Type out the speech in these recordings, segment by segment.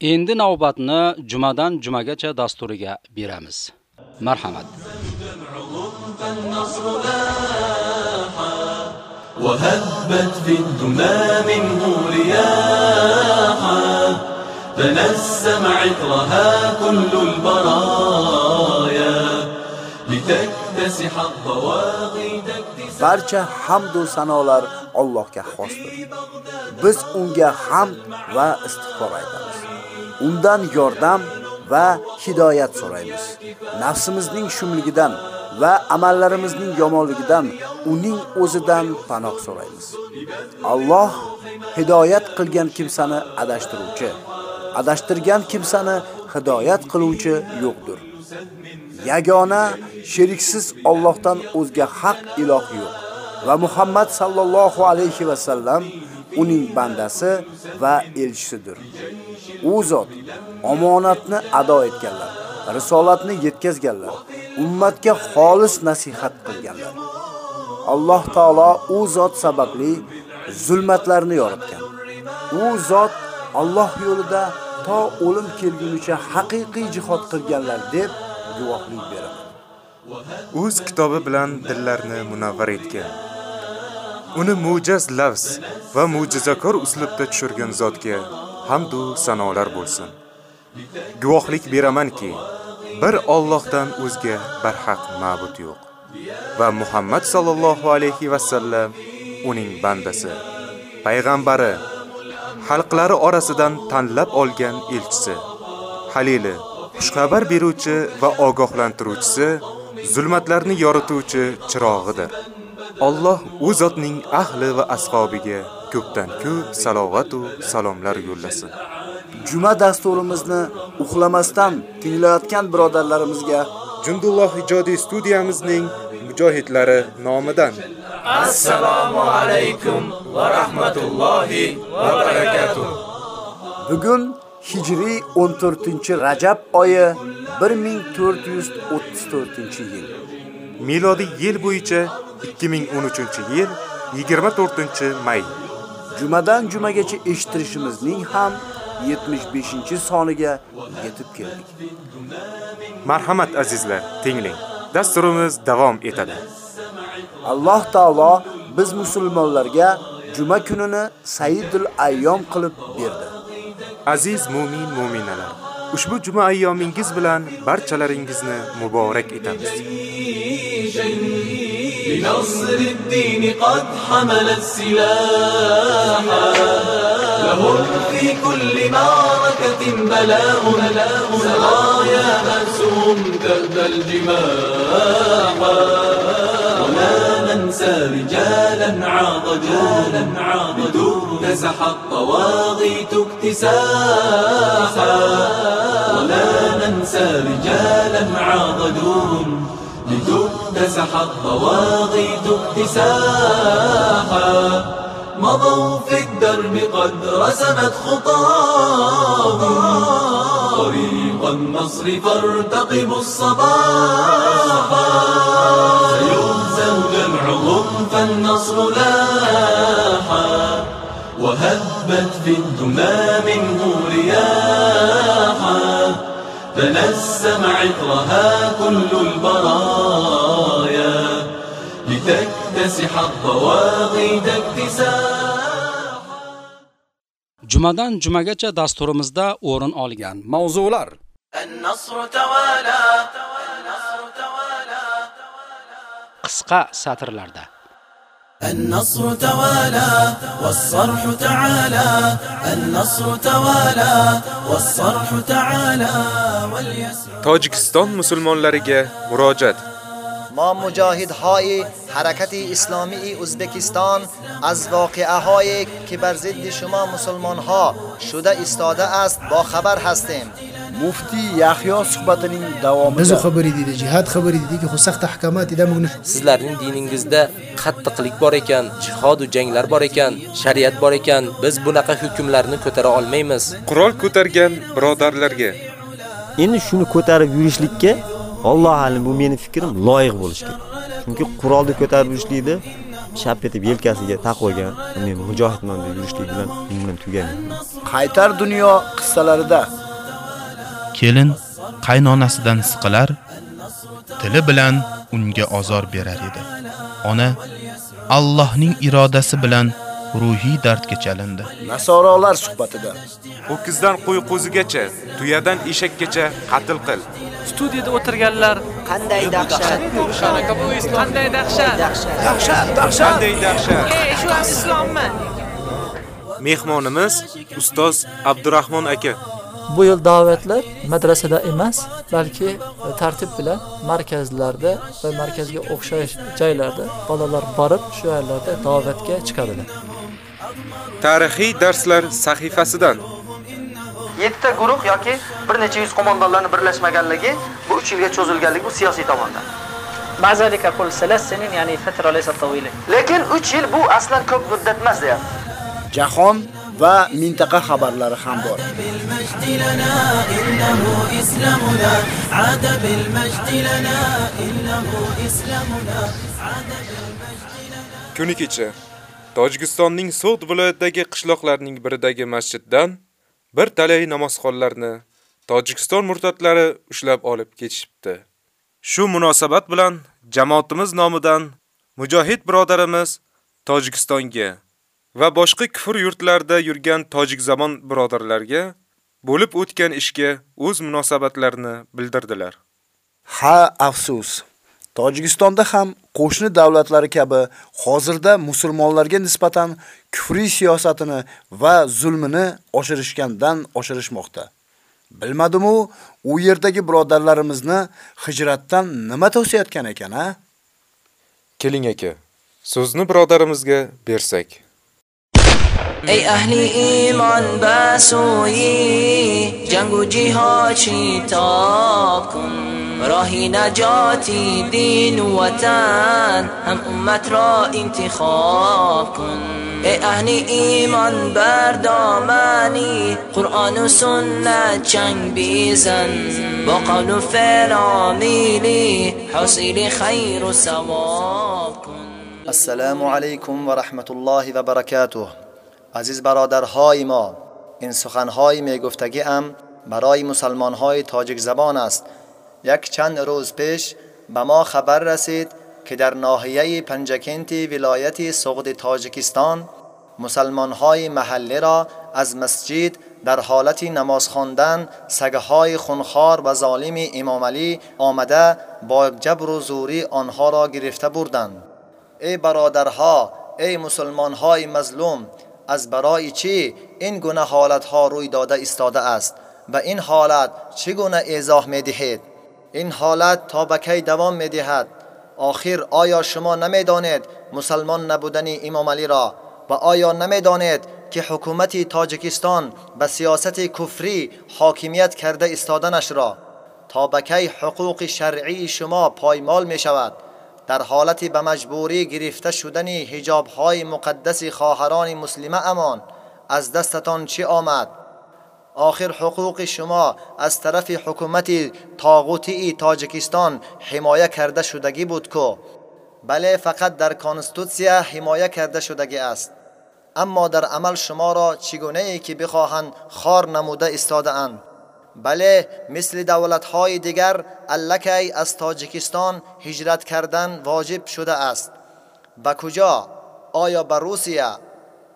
Endi navbatni jumadan jumagacha dasturiga beramiz. Marhamat. وهبت في الدمى منه رياحا تنسم عطرها كل البرايا لتكتسح الضواغي تكتسح barcha hamd va sanolar Allohga xosdir. Biz unga hamd va istig'for aytamiz. Undan yordam va hidoyat so'raymiz. Nafsimizning shumligidan va amallarimizning yomonligidan uning o'zidan panoh so'raymiz. Alloh hidoyat qilgan kimsani adashtiruvchi, adashtirgan kimsani hidoyat qiluvchi yo'qdir. Yagona sheriksiz Allohdan o'zga haq iloh yo'q va Muhammad sallallohu alayhi va sallam uning bandasi va elchisidir. U zot omonatni ado etganlar, risolatni yetkazganlar, ummatga xolis nasihat qilganlar. Alloh taolo u zot sababli zulmatlarni yoritgan. U zot Alloh yo'lida to o'lim kelgunicha haqiqiy jihad qilganlar deb guvohlik beradi. o'z kitobi bilan dillarni munavvar etgan. Uni mo'jaz lafz va mo'jizakor uslubda tushirgan zotga hamd va sanolar bo'lsin. Guvohlik beramanki, bir Allohdan o'zga barhaq ma'bud yo'q va Muhammad sallallohu alayhi va sallam uning bandasi, payg'ambari, xalqlari orasidan tanlab olgan elchisi, halili, xushxabar beruvchi va ogohlantiruvchisi, zulmatlarni yorituvchi chirog'idir. Alloh u zotning ahli va ashabiga ko'pdan ko'p salovat va salomlar yo'llasin. Juma dasturimizni uxlamasdan tinglayotgan birodarlarimizga Jundulloh ijodiy studiyamizning mujohidlari nomidan assalomu alaykum va rahmatullohi va barakatuh bugun Hijriy 14-Rajab oyi 1434-yil. milodiy yil bo'yicha 2013-yil 24-may. Jumadan jumagacha eshittirishimizning ham 75-soniga yetib keldik. Marhamat azizlar, tinglang. Dasturimiz davom etadi. Alloh taolo biz musulmonlarga juma kunini Sayyidul Ayyom qilib berdi. Aziz mu'min mu'minalar, ushbu juma ayyomingiz bilan barchalaringizni muborak etamiz. لنصر الدين قد حمل السلاح. لهم في كل معركة بلاء. سرايا مأسوم تأبى الجماح. ولا ننسى رجالا عاضجونا عاضدوا نزح الطواغيت اكتساحا. ولا ننسى رجالا عاضدون لتكتسح الطواغيت اكتساحا مضوا في الدرب قد رسمت خطاهم طريق النصر فارتقبوا الصباح سيهزم جمعهم فالنصر لاحا. وهبت في الدمى منه رياحا. تنسم عطرها كل البرايا لتكتسح الطواغيت اكتساحا Jumadan jumagacha dasturimizda o'rin olgan mavzular النصر توالى النصر توالى qisqa satrlarda النصر توالى والصرح تعالى النصر توالى والصرح تعالى واليسر Tojikiston musulmonlariga murojaat. ما مجاهدهای حرکت اسلامی ازبکستان از واقعهایی که بر ضد شما مسلمان ها شده ایستاده است با خبر هستیم Mufti Yahyo suhbatining Biz davomida xabari dedi, jihad xabari dedi ki, xussaq ahkamat ida mugni. Sizlarning diningizda qattiqlik bor ekan, jihad va janglar bor ekan, shariat bor ekan, biz bunaqa hukmlarni ko'tara olmaymiz. Qurol ko'targan birodarlarga Endi shuni ko'tarib yurishlikka Alloh alim bu meni fikrim loyiq bo'lish kerak. Chunki qurolni ko'tarib yurishlikda shap etib yelkasiga taqib olgan. Men mujohidman deb yurishlik bilan umrim tugagan. Qaytar dunyo qissalarida Kelin qaynonasidan siqilar, tili bilan unga ozor berar edi. Ona Allohning irodasi bilan ruhiy dardga chalindi. nasorolar suhbatida Ho'kizdan qo'y qo'zigacha, tuyadan eshakkacha qatl qil. Studiyada o'tirganlar qanday dahshat qanday dahshat. dahshat dahshat Qanday dahshat. ey shu ham islommi Mehmonimiz ustoz Abdurahmon aka. bu yil da'vatlar madrasada emas, balki e, tartib bilan markazlarda va markazga o'xshash joylarda bolalar borib, shu yerlarda da'vatga chiqadilar. Tarixiy darslar sahifasidan 7 ta guruh yoki bir necha yuz qo'mondonlarning birlashmaganligi bu 3 yilga cho'zilganligi bu siyosiy tomondan. Mazalika kul salas senin ya'ni fatra laysa tawila. Lekin 3 yil bu aslan ko'p muddat emas deyapti. Jahon va mintaqa xabarlari ham bor. Kuni kecha Tojikistonning So'd viloyatidagi qishloqlarning biridagi masjiddan bir talay namozxonlarni Tojikiston murtatlari ushlab olib ketishibdi. Shu munosabat bilan jamoatimiz nomidan mujohid birodarimiz Tojikistonga va boshqa kufr yurtlarida yurgan tojik zamon birodarlarga bo'lib o'tgan ishga o'z munosabatlarini bildirdilar. ha afsus Tojikistonda ham qo'shni davlatlari kabi hozirda musulmonlarga nisbatan kufriy siyosatini va zulmini oshirishgandan oshirishmoqda. Bilmadim-u, u yerdagi birodarlarimizni hijratdan nima to'sayotgan ekan, ha? Keling aka, so'zni birodarimizga bersak. ای أهل ایمان بسوی جنگ و جهاد شتاب کن راهی نجاتی دین و وطن هم امت را انتخاب کن ای أهل ایمان بردامنی قرآن و سنت چنگ بیزن با قول و فعل آمیلی حاصل خیر و ثواب کن السلام علیکم و رحمت الله و برکاته عزیز برادرهای ما این سخنهای میگفتگی ام برای مسلمانهای تاجیک زبان است. یک چند روز پیش به ما خبر رسید که در ناحیه پنجکنتی ولایت سغد تاجیکستان مسلمانهای محله را از مسجد در حالت نماز خواندن سگهای خونخوار و ظالم امام علی آمده با جبر و زوری آنها را گرفته بردند. ای برادرها ای مسلمانهای مظلوم از برای چی این گونه حالتها روی داده ایستاده است و این حالت چگونه ایزاه می دهید این حالت تا به کی دوام می دهد آخر آیا شما نمی دانید مسلمان نبودن امام علی را و آیا نمی دانید که حکومت تاجیکستان به سیاست کفری حاکمیت کرده استادنش را؟ تا به کی حقوق شرعی شما پایمال می شود در حالت به مجبوری گرفته شدن حجاب های مقدس خواهران مسلمه امان از دستتان چی آمد؟ آخر حقوق شما از طرف حکومت تاغوتی تاجیکستان حمایه کرده شدگی بود کو بله فقط در کانستوتسیا حمایه کرده شدگی است. اما در عمل شما را چگونه ای که بخواهند خار نموده استاده اند بله مثل دولت های دیگر الکی از تاجیکستان هجرت کردن واجب شده است. به کجا؟ آیا به روسیه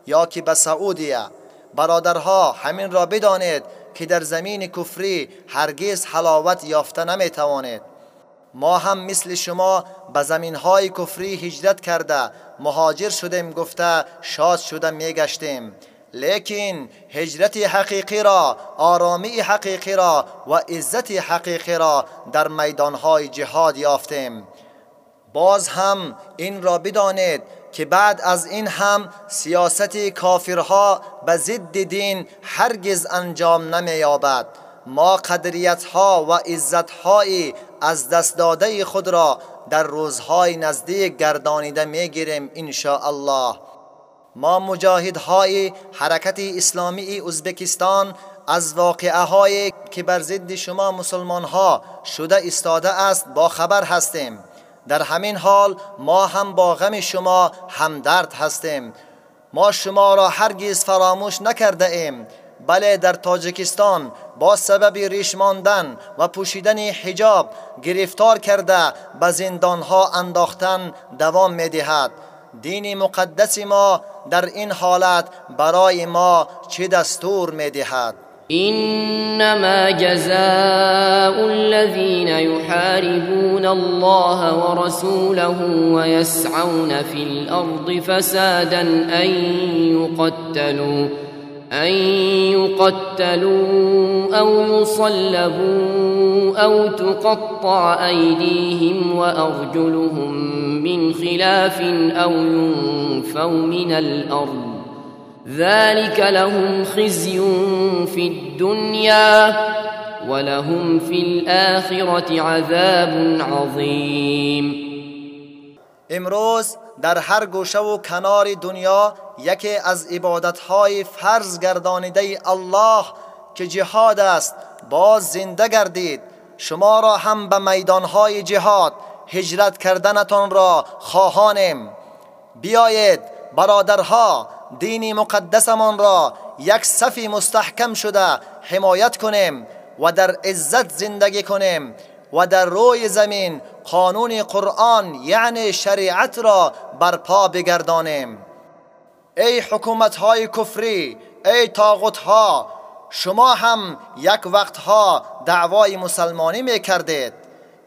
یا که به سعودیه؟ برادرها همین را بدانید که در زمین کفری هرگز حلاوت یافته نمی توانید ما هم مثل شما به زمین های کفری هجرت کرده مهاجر شدیم گفته شاد شده می گشتیم لیکن هجرت حقیقی را آرامی حقیقی را و عزت حقیقی را در میدانهای جهاد یافتیم. باز هم این را بدانید که بعد از این هم سیاست کافرها به ضد دین هرگز انجام نمییابد. ما قدریت ها و عزت های از دست داده خود را در روزهای نزدیک گردانیده می‌گیریم ان الله ما مجاهدهای حرکت اسلامی ازبکستان از واقعه هایی که بر ضد شما مسلمان ها شده استاده است با خبر هستیم. در همین حال ما هم با غم شما همدرد هستیم. ما شما را هرگز فراموش نکرده ایم. بله در تاجیکستان با سبب ریش ماندن و پوشیدن حجاب گرفتار کرده به زندانها انداختن دوام می‌دهد. دین مقدس ما در این حالت برای ما چه دستور می‌دهد؟ إنما جزاء الذين يحاربون الله ورسوله ويسعون في الأرض فسادا أن يقتلوا أن يقتلوا أو يصلبوا أو تقطع أيديهم وأرجلهم من خلاف أو ينفوا من الأرض. ذلك لهم خزي في الدنيا ولهم في الآخرة عذاب عظيم. امروز در هر گوشه و کنار دنیا یکی از عبادتهای فرض گردانیده الله که جهاد است باز زنده گردید. شما را هم به میدانهای جهاد هجرت کردنتان را خواهانیم. بیایید برادرها دینی مقدسمان را یک صفی مستحکم شده حمایت کنیم و در عزت زندگی کنیم و در روی زمین قانون قرآن یعنی شریعت را برپا بگردانیم. ای حکومت های کفری ای تاغت ها شما هم یک وقتها دعوای مسلمانی می کردید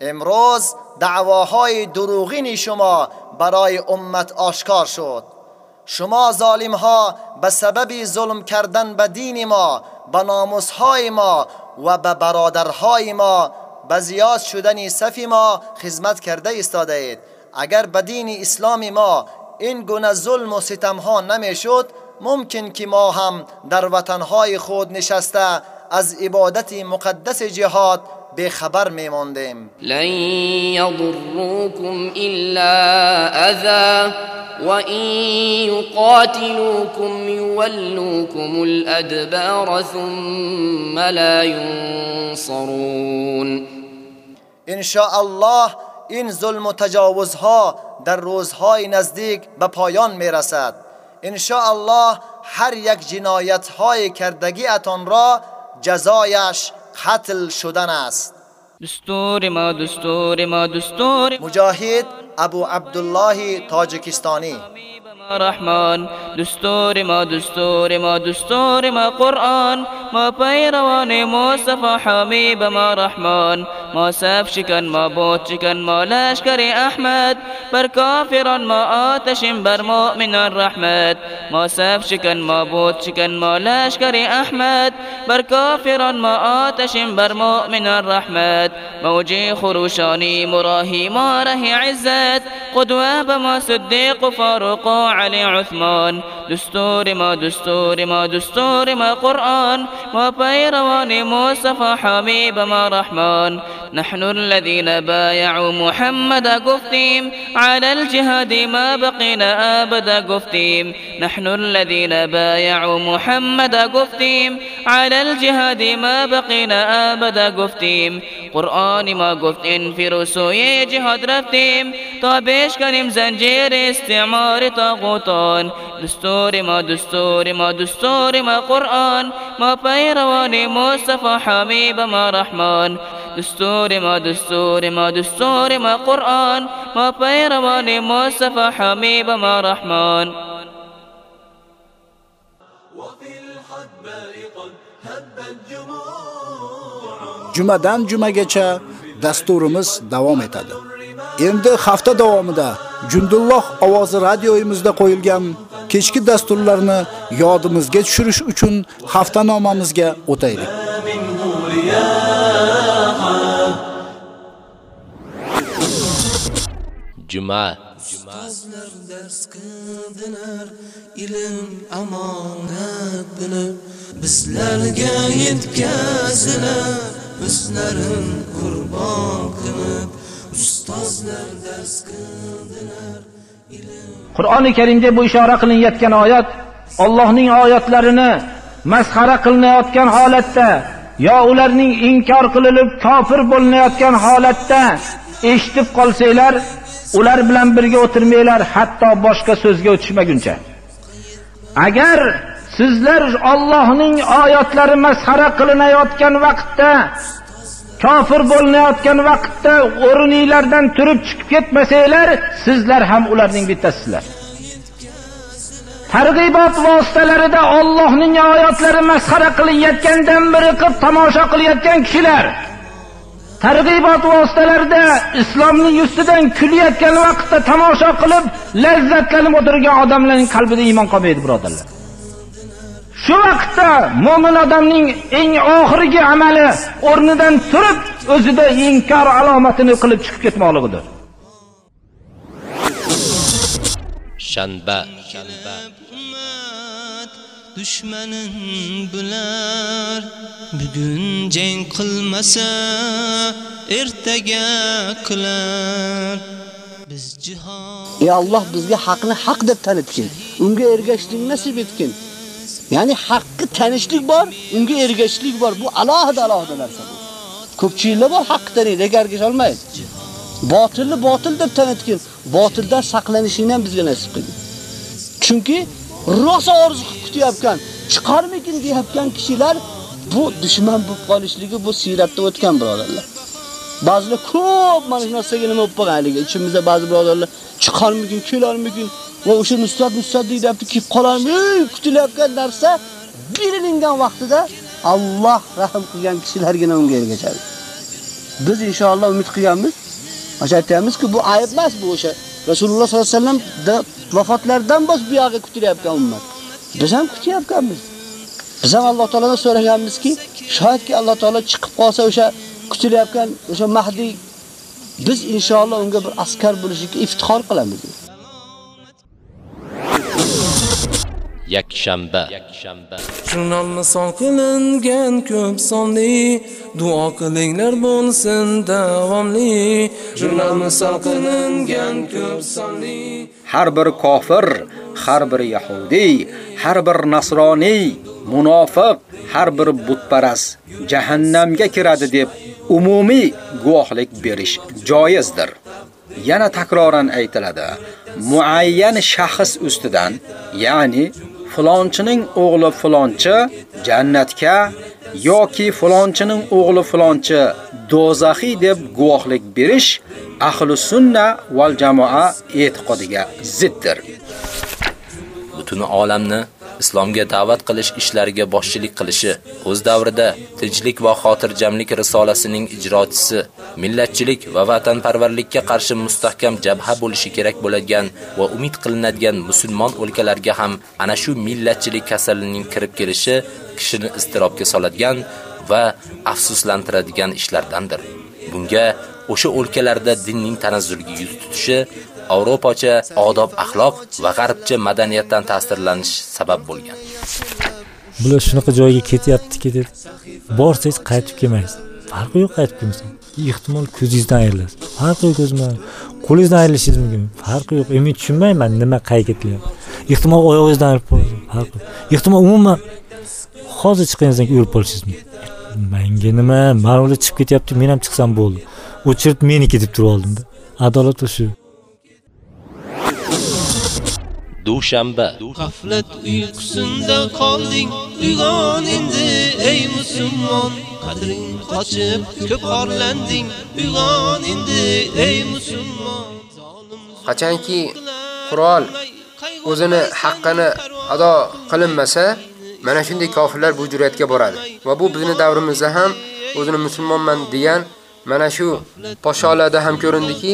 امروز دعواهای دروغینی شما برای امت آشکار شد. شما ظالم ها به سبب ظلم کردن به دین ما به ناموس های ما و به برادرهای ما به زیاد شدن صف ما خدمت کرده ایستاده اید اگر به دین اسلام ما این گونه ظلم و ستم ها نمی‌شد ممکن که ما هم در وطنهای خود نشسته از عبادت مقدس جهاد بخبر میماندیم. لن يضروكم إلا أذى وإن يقاتلوكم يولوكم الأدبار ثم لا ينصرون ان الله این ظلم و تجاوزها در روزهای نزدیک به پایان می‌رسد. ان الله هر یک جنایت های کردگی اتان را جزایش قتل شدن است. دستور ما دستور ما دستور مجاهد ابو عبدالله تاجکستانی. رحمان دستور ما دستور ما دستور ما قرآن. ما پیروان مصطفى حبیب ما رحمان. ما صف شکن ما بود شکن ما لشکر احمد. بر کافران ما آتشیم بر مؤمنان رحمت. ما صف شکن ما بود شکن ما لشکر احمد. بر کافران ما آتشیم بر مؤمنان رحمت. موجی خروشانی مراهی ما ره عزت. قدوه به ما صدیق فاروق علي عثمان. دستور ما دستور ما دستور ما قرآن. ما پیروان مصطفى حبيب ما رحمن. نحن الذين بايعوا محمد قفتيم. على الجهاد ما بقينا أبدا قفتيم. نحن الذين بايعوا محمد قفتيم. على الجهاد ما بقينا أبدا قفتيم. قرآن ما قفت انفروا سوی جهاد رفتیم تا بشکنیم زنجیر استعمار طاغوتان دستور ما دستور ما دستور ما قرآن. ما پیروان مصطفى حبیب ما رحمان دستور ما دستور ما دستور ما قرآن. ما پیروان مصطفى حبیب ما رحمان jumadan jumagacha dasturimiz davom etadi. Endi hafta davomida Jundulloh ovozi radioyimizda qo'yilgan kechki dasturlarni yodimizga tushirish uchun haftanomamizga o'taylik. Juma Ustozlar dars qildilar, ilm amonat bilib, bizlarga yetkazilar, o'zlarin qurbon qilib, ustozlar dars qildilar. Qur'oni Karimda bu ishora qilinayotgan oyat Allohning oyatlarini masxara qilinayotgan holatda yo ularning inkor qilinib kofir bo'linayotgan holatda eshitib qolsanglar ular bilan birga o'tirmanglar hatto boshqa so'zga o'tishmaguncha agar sizlar Allohning oyatlari masxara qilinayotgan vaqtda kofir bo'linayotgan vaqtda o'rninglardan turib chiqib ketmasanglar sizlar ham ularning bittasizlar. Targ'ibot vositalarida Allohning oyatlari masxara qilinayotgandan biri qilib tomosha qilayotgan kishilar targ'ibot vositalarida islomning ustidan kulayotgan vaqtda tomosha qilib lazzatlanib o'tirgan odamlarning qalbida iymon qolmaydi birodarlar. Shu vaqtda mo'min odamning eng oxirgi amali o'rnidan turib o'zida inkor alomatini qilib chiqib ketmoqligidir. Shanba. Dushmanin bular. Bugun jang qilmasa ertaga qilar. Biz jihod ey Alloh bizga haqni haq deb tanitgin. Unga ergashishlikni nasib etgin ya'ni haqqi tanishlik bor unga ergashishlik bor bu alohida alohida narsa bu. Ko'pchiliklar bor haqni taniydi ergasha olmaydi. Botilni botil deb tanitgin botildan saqlanishingni ham bizga nasib qilgin chunki rosa orzu qilib kutyapgan chiqarmikin deyapgan kishilar bu dushman bo'lib qolishligi bu siyratda o'tgan birodarlar. Ba'zilar ko'p mana shu narsaga nima bo'lib qolganligi ichimizda ba'zi birodarlar chiqarmikin kelarmikin va o'sha nusrat nusrat deyapti kelib qolam, kutilayotgan narsa berilingan vaqtida Alloh rahm qilgan kishilargina unga ergashadi biz inshaalloh umid qilganmiz O'sha aytamizki, bu ayib emas bu o'sha. Rasululloh sollallohu alayhi vasallam vafotlaridan bosh bu yoqqa kutilayotgan ummat. Biz ham kutyapmiz. Biz ham Alloh taoladan so'raganmizki, shoyatki Alloh taolo chiqib qolsa o'sha kutilayotgan o'sha Mahdi biz inshaalloh unga bir askar bo'lishiga iftixor qilamiz. Yakshanba Jurnal misol qilingan ko'p sonli duo qilinglar bo'lsin davomli Jurnal misol qilingan ko'p sonli har bir kofir, har bir yahudi, har bir nasroniy, munofiq, har bir butparast jahannamga kiradi deb umumiy guvohlik berish joizdir. Yana takroran aytiladi. Muayyan shaxs ustidan, ya'ni Fulonchining o'g'li falonchi jannatga yoki fulonchining o'g'li falonchi dozaxiy deb guvohlik berish ahli sunna val jamoa e'tiqodiga ziddir. butun olamni islomga da'vat qilish ishlariga boshchilik qilishi, o'z davrida tinchlik va xotirjamlik risolasining ijrochisi, millatchilik va vatanparvarlikka qarshi mustahkam jabha bo'lishi kerak bo'ladigan va umid qilinadigan musulmon o'lkalarga ham ana shu millatchilik kasalining kirib kelishi kishini iztirobga soladigan va afsuslantiradigan ishlardandir. Bunga o'sha o'lkalarda dinning tanazzulga yuz tutishi Avropacha odob axloq va g'arbcha madaniyatdan ta'sirlanish sabab bo'lgan. Bular shunaqa joyga ketyapti, ketadi. Borsangiz qaytib kelmaysiz. Farqi yo'q qaytib kelmasang. Ehtimol ko'zingizdan ayrilasiz. Farqi yo'q ko'zingizdan. Qo'lingizdan ayrilishingiz mumkin. Farqi yo'q. Men tushunmayman nima qayga kelyapti. Ehtimol oyog'ingizdan ayrilib qolasiz. Farqi. Ehtimol umuman hozir chiqqaningizdan keyin o'lib qolishingiz mumkin. Menga nima? Men chiqib ketyapti, men ham chiqsam bo'ldi. O'chirib meniki deb turib oldimda. Adolat shu. Dushanba. G'aflat uyqusinda qolding uyg'on endi ey musulmon. Qadring qochib ko'p orlanding uyg'on endi ey musulmon. Qachonki qurol o'zini haqqini ado qilinmasa mana shunday kofirlar bu jur'atga boradi. Va bu bizning davrimizda ham o'zini musulmonman degan mana shu podsholarda ham ko'rindiki,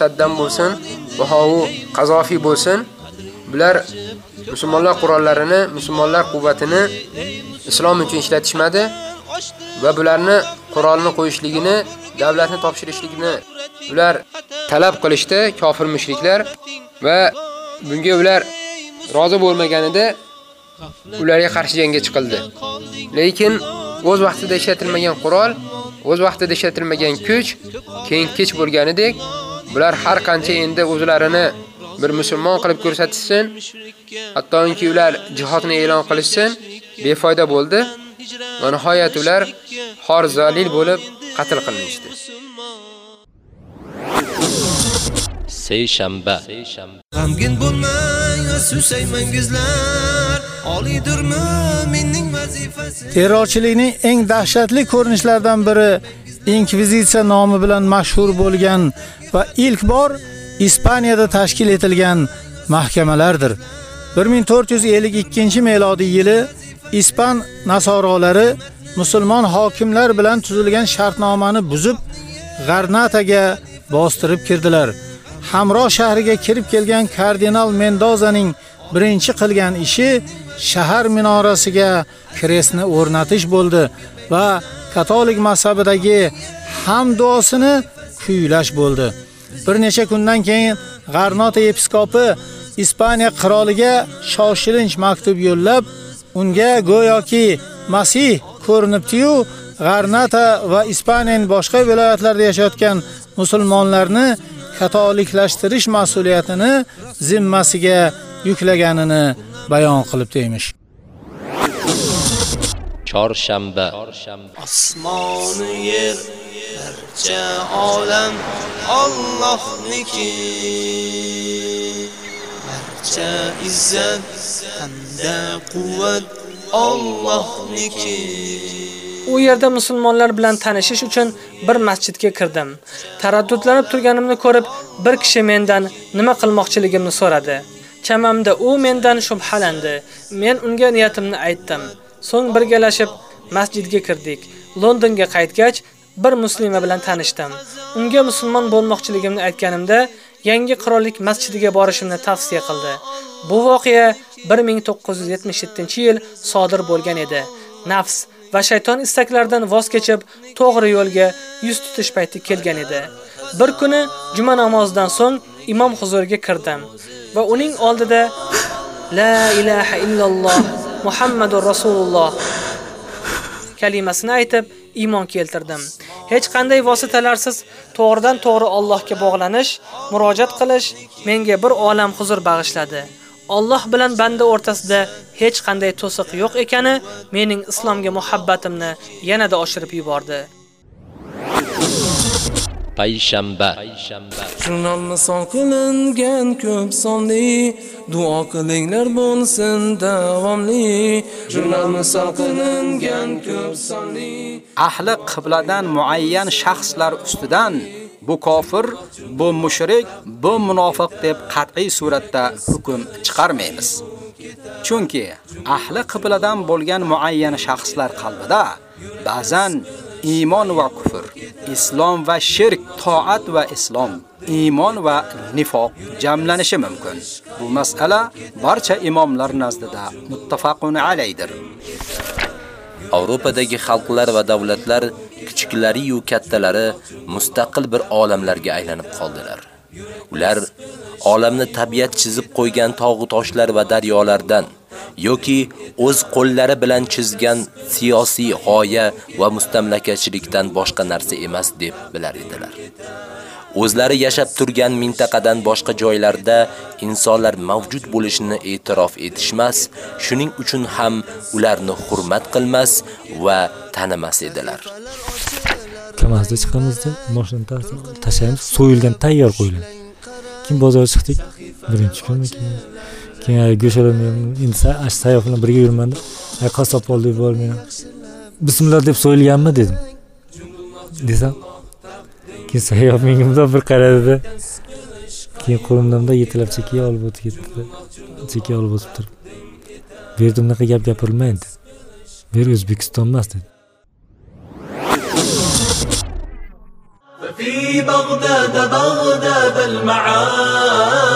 Saddam bo'lsin, va Hahu Qazofi bo'lsin, bular musulmonlar qurollarini, musulmonlar quvvatini islom uchun ishlatishmadi va bularni qurolni qo'yishligini, davlatni topshirishligini ular talab qilishdi, kofir mushriklar va bunga ular rozi bo'lmaganida ularga qarshi jangga chiqildi. Lekin o'z vaqtida ishlatilmagan qurol, o'z vaqtida ishlatilmagan kuch keyin kech bo'lganidek, bular har qancha endi o'zlarini bir musulmon qilib ko'rsatishsin, hattoki ular jihodni e'lon qilishsin, befoyda bo'ldi va nihoyat ular xor zalil bo'lib qatl qilinishdi. Seyshanba. G'amgin bo'lmang va susaymangizlar. Oliydir mu'minning vazifasi. Terrorchilikning eng dahshatli ko'rinishlaridan biri inkvizitsiya nomi bilan mashhur bo'lgan va ilk bor Ispaniyada tashkil etilgan mahkamalardir. 1452 melodiy yili Ispan nasorolari musulmon hokimlar bilan tuzilgan shartnomani buzib G'arnataga bostirib kirdilar. Hamro shahriga kirib kelgan kardinal Mendozaning birinchi qilgan ishi shahar minorasiga kresni o'rnatish bo'ldi va katolik mazhabidagi ham duosini kuylash bo'ldi. Bir necha kundan keyin G'arnota episkopi Ispaniya qiroliga shoshilinch maktub yo'llab, unga go'yoki Masih ko'rinibdi-yu, G'arnata va Ispaniyaning boshqa viloyatlarida yashayotgan musulmonlarni katoliklashtirish mas'uliyatini zimmasiga yuklaganini bayon qilib deymish. Chorshanba. Osmoni yer barcha olam Allohniki. Barcha izzat hamda quvvat Allohniki. U yerda musulmonlar bilan tanishish uchun bir masjidga kirdim. Taraddudlanib turganimni ko'rib, bir kishi mendan nima qilmoqchiligimni so'radi. Chamamda u mendan shubhalandi. Men unga niyatimni aytdim. So'ng birgalashib masjidga kirdik. Londonga qaytgach, bir muslima bilan tanishdim. Unga musulmon bo'lmoqchiligimni aytganimda, yangi qirollik masjidiga borishimni tavsiya qildi. Bu voqea 1977-yil sodir bo'lgan edi. Nafs va shayton istaklaridan voz kechib, to'g'ri yo'lga yuz tutish payti kelgan edi. Bir kuni juma namozidan so'ng imom huzuriga kirdim va uning oldida La ilaha illalloh Muhammadur Rasululloh kalimasini aytib iymon keltirdim. Hech qanday vositalarsiz to'g'ridan to'g'ri Allohga bog'lanish, murojaat qilish menga bir olam huzur bag'ishladi. Alloh bilan banda o'rtasida hech qanday to'siq yo'q ekani mening islomga muhabbatimni yanada oshirib yubordi. Payshanba. Jurnalni son qilingan ko'p sonli duo qilinglar bo'lsin davomli. Jurnalni son qilingan ko'p sonli ahli qibladan muayyan shaxslar ustidan bu kofir, bu mushrik, bu munofiq deb qat'iy suratda hukm chiqarmaymiz. Chunki ahli qibladan bo'lgan muayyan shaxslar qalbida ba'zan iymon va kufr, islom va shirk, toat va islom, iymon va nifoq jamlanishi mumkin. Bu masala barcha imomlar nazdida muttafaqun alaydir. Yevropadagi xalqlar va davlatlar kichiklari yu kattalari mustaqil bir olamlarga aylanib qoldilar. Ular olamni tabiat chizib qo'ygan tog'u toshlar va daryolardan yoki o'z qo'llari bilan chizgan siyosiy g'oya va mustamlakachilikdan boshqa narsa emas deb bilar edilar. O'zlari yashab turgan mintaqadan boshqa joylarda insonlar mavjud bo'lishini e'tirof etishmas, shuning uchun ham ularni hurmat qilmas va tanimas edilar. Kamazda chiqamizda moshinani tashlaymiz, so'yilgan tayyor qo'yiladi. keyin bozorga chiqdik? Birinchi kunmi keyin? Keyin go'shalarni endi sayyoh bilan birga yurmanda. Qassob qasob oldi deb bismillah deb so'yilganmi dedim. Desam keyin sayyoh menga bundoq bir qaradida. Keyin qo'limdan yetilab chekiga olib o'tib ketdida chekiga olib o'tib turib. Bu yerda bunaqa gap gapirilmaydi bu yer o'zbekiston emas dedi. في بغداد بغداد المعاني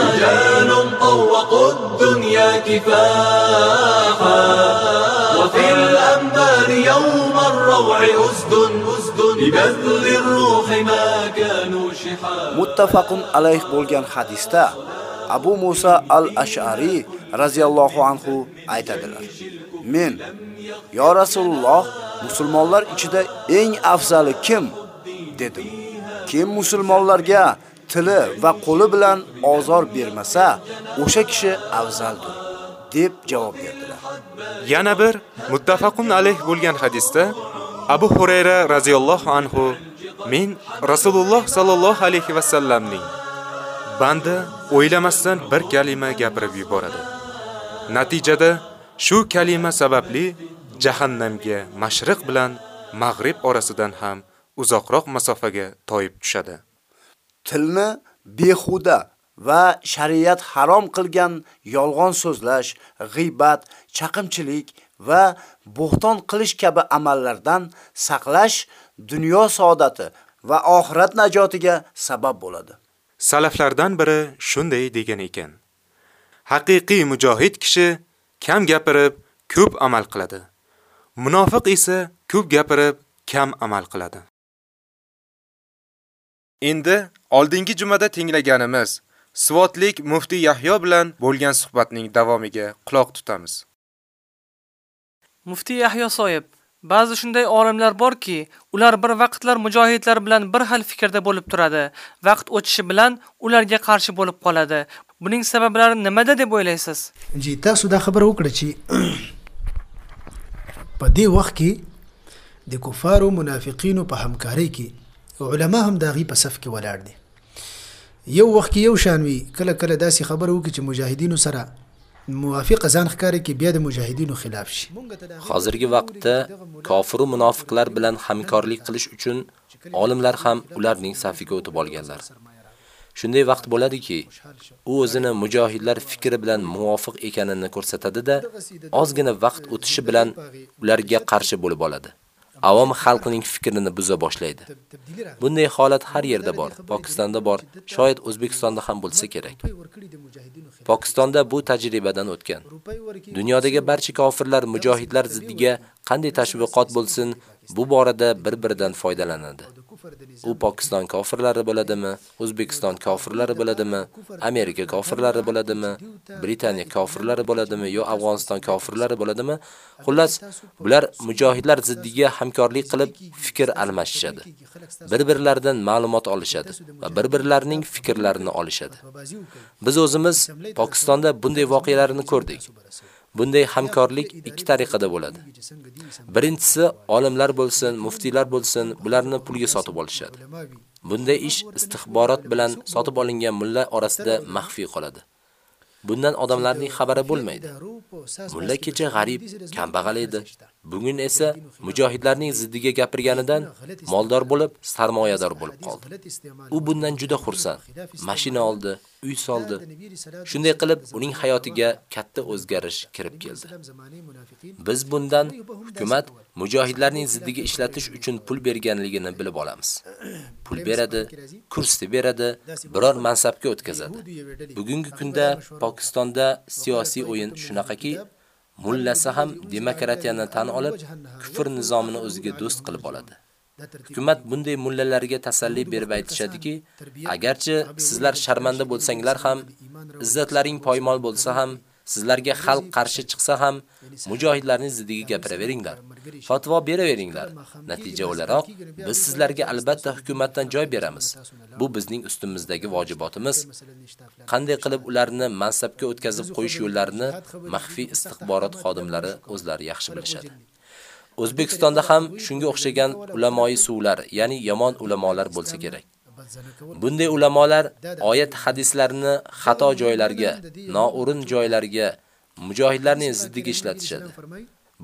رجال طوقوا الدنيا كفاحا وفي الأنبار يوم الروع أسد أسد لبذل الروح ما كانوا شحا muttafaqun alayh bo'lgan hadisda Abu Musa al-Ash'ari radhiyallohu anhu aytadilar. Men yo Rasululloh musulmonlar ichida eng afzali kim Dedim. Kim musulmonlarga tili va qo'li bilan ozor bermasa, o'sha kishi afzaldir deb javob berdilar. Yana bir muttafaqun alayh bo'lgan hadisda Abu Hurayra radhiyallohu anhu Men Rasululloh sallallohu alayhi va sallamning banda o'ylamasdan bir kalima gapirib yuboradi. Natijada shu kalima sababli jahannamga mashriq bilan mag'rib orasidan ham uzoqroq masofaga toyib tushadi. Tilni behuda va shariat harom qilgan yolg'on so'zlash, g'iybat, chaqimchilik va bo'xton qilish kabi amallardan saqlash dunyo saodati va oxirat najotiga sabab bo'ladi. Salaflardan biri shunday degan ekan: Haqiqiy mujohid kishi kam gapirib, ko'p amal qiladi. Munofiq esa ko'p gapirib, kam amal qiladi. Endi oldingi jumada tinglaganimiz Suvotlik mufti Yahyo bilan bo'lgan suhbatning davomiga quloq tutamiz. Mufti Yahyo soyib, ba'zi shunday olimlar borki, ular bir vaqtlar mujohidlar bilan bir xil fikrda bo'lib turadi. Vaqt o'tishi bilan ularga qarshi bo'lib qoladi. Buning sabablari nimada deb o'ylaysiz? جی تاسو دا خبره وکړه چې په دې وخت کې د کفارو منافقینو په همکارۍ کې علما هم دا غي په صف کې ولاړ دي یو وخت کې یو شان وی کله کله داسې خبره وکړي چې مجاهدینو سره موافق ځان ښکاري کې بیا د مجاهدینو خلاف شي Hozirgi vaqtda kofir va munofiqlar bilan hamkorlik qilish uchun olimlar ham ularning safiga o'tib olganlar. Shunday vaqt bo'ladiki, u o'zini mujohidlar fikri bilan muvofiq ekanini ko'rsatadi-da, ozgina vaqt o'tishi bilan ularga qarshi bo'lib oladi. Avom xalqining fikrini buza boshlaydi. Bunday holat har yerda bor. Pokistonda bor, shoyat O'zbekistonda ham bo'lsa kerak. Pokistonda bu tajribadan o'tgan. Dunyodagi barcha kofirlar mujohidlar ziddiga qanday tashviqot bo'lsin, bu borada bir-biridan foydalanadi. U Pokiston kofirlari bo'ladimi, O'zbekiston kofirlari bo'ladimi, Amerika kofirlari bo'ladimi, Britaniya kofirlari bo'ladimi yo Afg'oniston kofirlari bo'ladimi? Xullas, bular mujohidlar ziddiga hamkorlik qilib fikr almashishadi. Bir-birlaridan ma'lumot olishadi va bir-birlarining fikrlarini olishadi. Biz o'zimiz Pokistonda bunday voqealarni ko'rdik. Bunday hamkorlik ikki tariqada bo'ladi. Birinchisi olimlar bo'lsin, muftiylar bo'lsin, bularni pulga sotib olishadi. Bunday ish istixborot bilan sotib olingan mulla orasida maxfiy qoladi. Bundan odamlarning xabari bo'lmaydi. Mulla kecha g'arib, kambag'al edi. Bugun esa mujohidlarning ziddiga gapirganidan moldor bo'lib, sarmoyador bo'lib qoldi. U bundan juda xursand. Mashina oldi, uy soldi. Shunday qilib uning hayotiga katta o'zgarish kirib keldi. Biz bundan hukumat mujohidlarning ziddiga ishlatish uchun pul berganligini bilib olamiz. Pul beradi, kursni beradi, biror mansabga o'tkazadi. Bugungi kunda Pokistonda siyosiy o'yin shunaqaki, mullasi ham demokratiyani tan olib, kufr nizomini o'ziga do'st qilib oladi. Hukumat bunday mullalarga tasalli berib aytishadiki, agarchi sizlar sharmanda bo'lsanglar ham, izzatlaring poymol bo'lsa ham, sizlarga xalq qarshi chiqsa ham, mujohidlarning zidiga gapiraveringlar. Fatvo beraveringlar. Natija o'laroq biz sizlarga albatta hukumatdan joy beramiz. Bu bizning ustimizdagi vojibotimiz. Qanday qilib ularni mansabga o'tkazib qo'yish yo'llarini maxfiy istixborot xodimlari o'zlari yaxshi bilishadi. O'zbekistonda ham shunga o'xshagan ulamoiy suvlar, ya'ni yomon ulamolar bo'lsa kerak. Bunday ulamolar oyat hadislarni xato joylarga, noo'rin joylarga, mujohidlarning ziddiga ishlatishadi.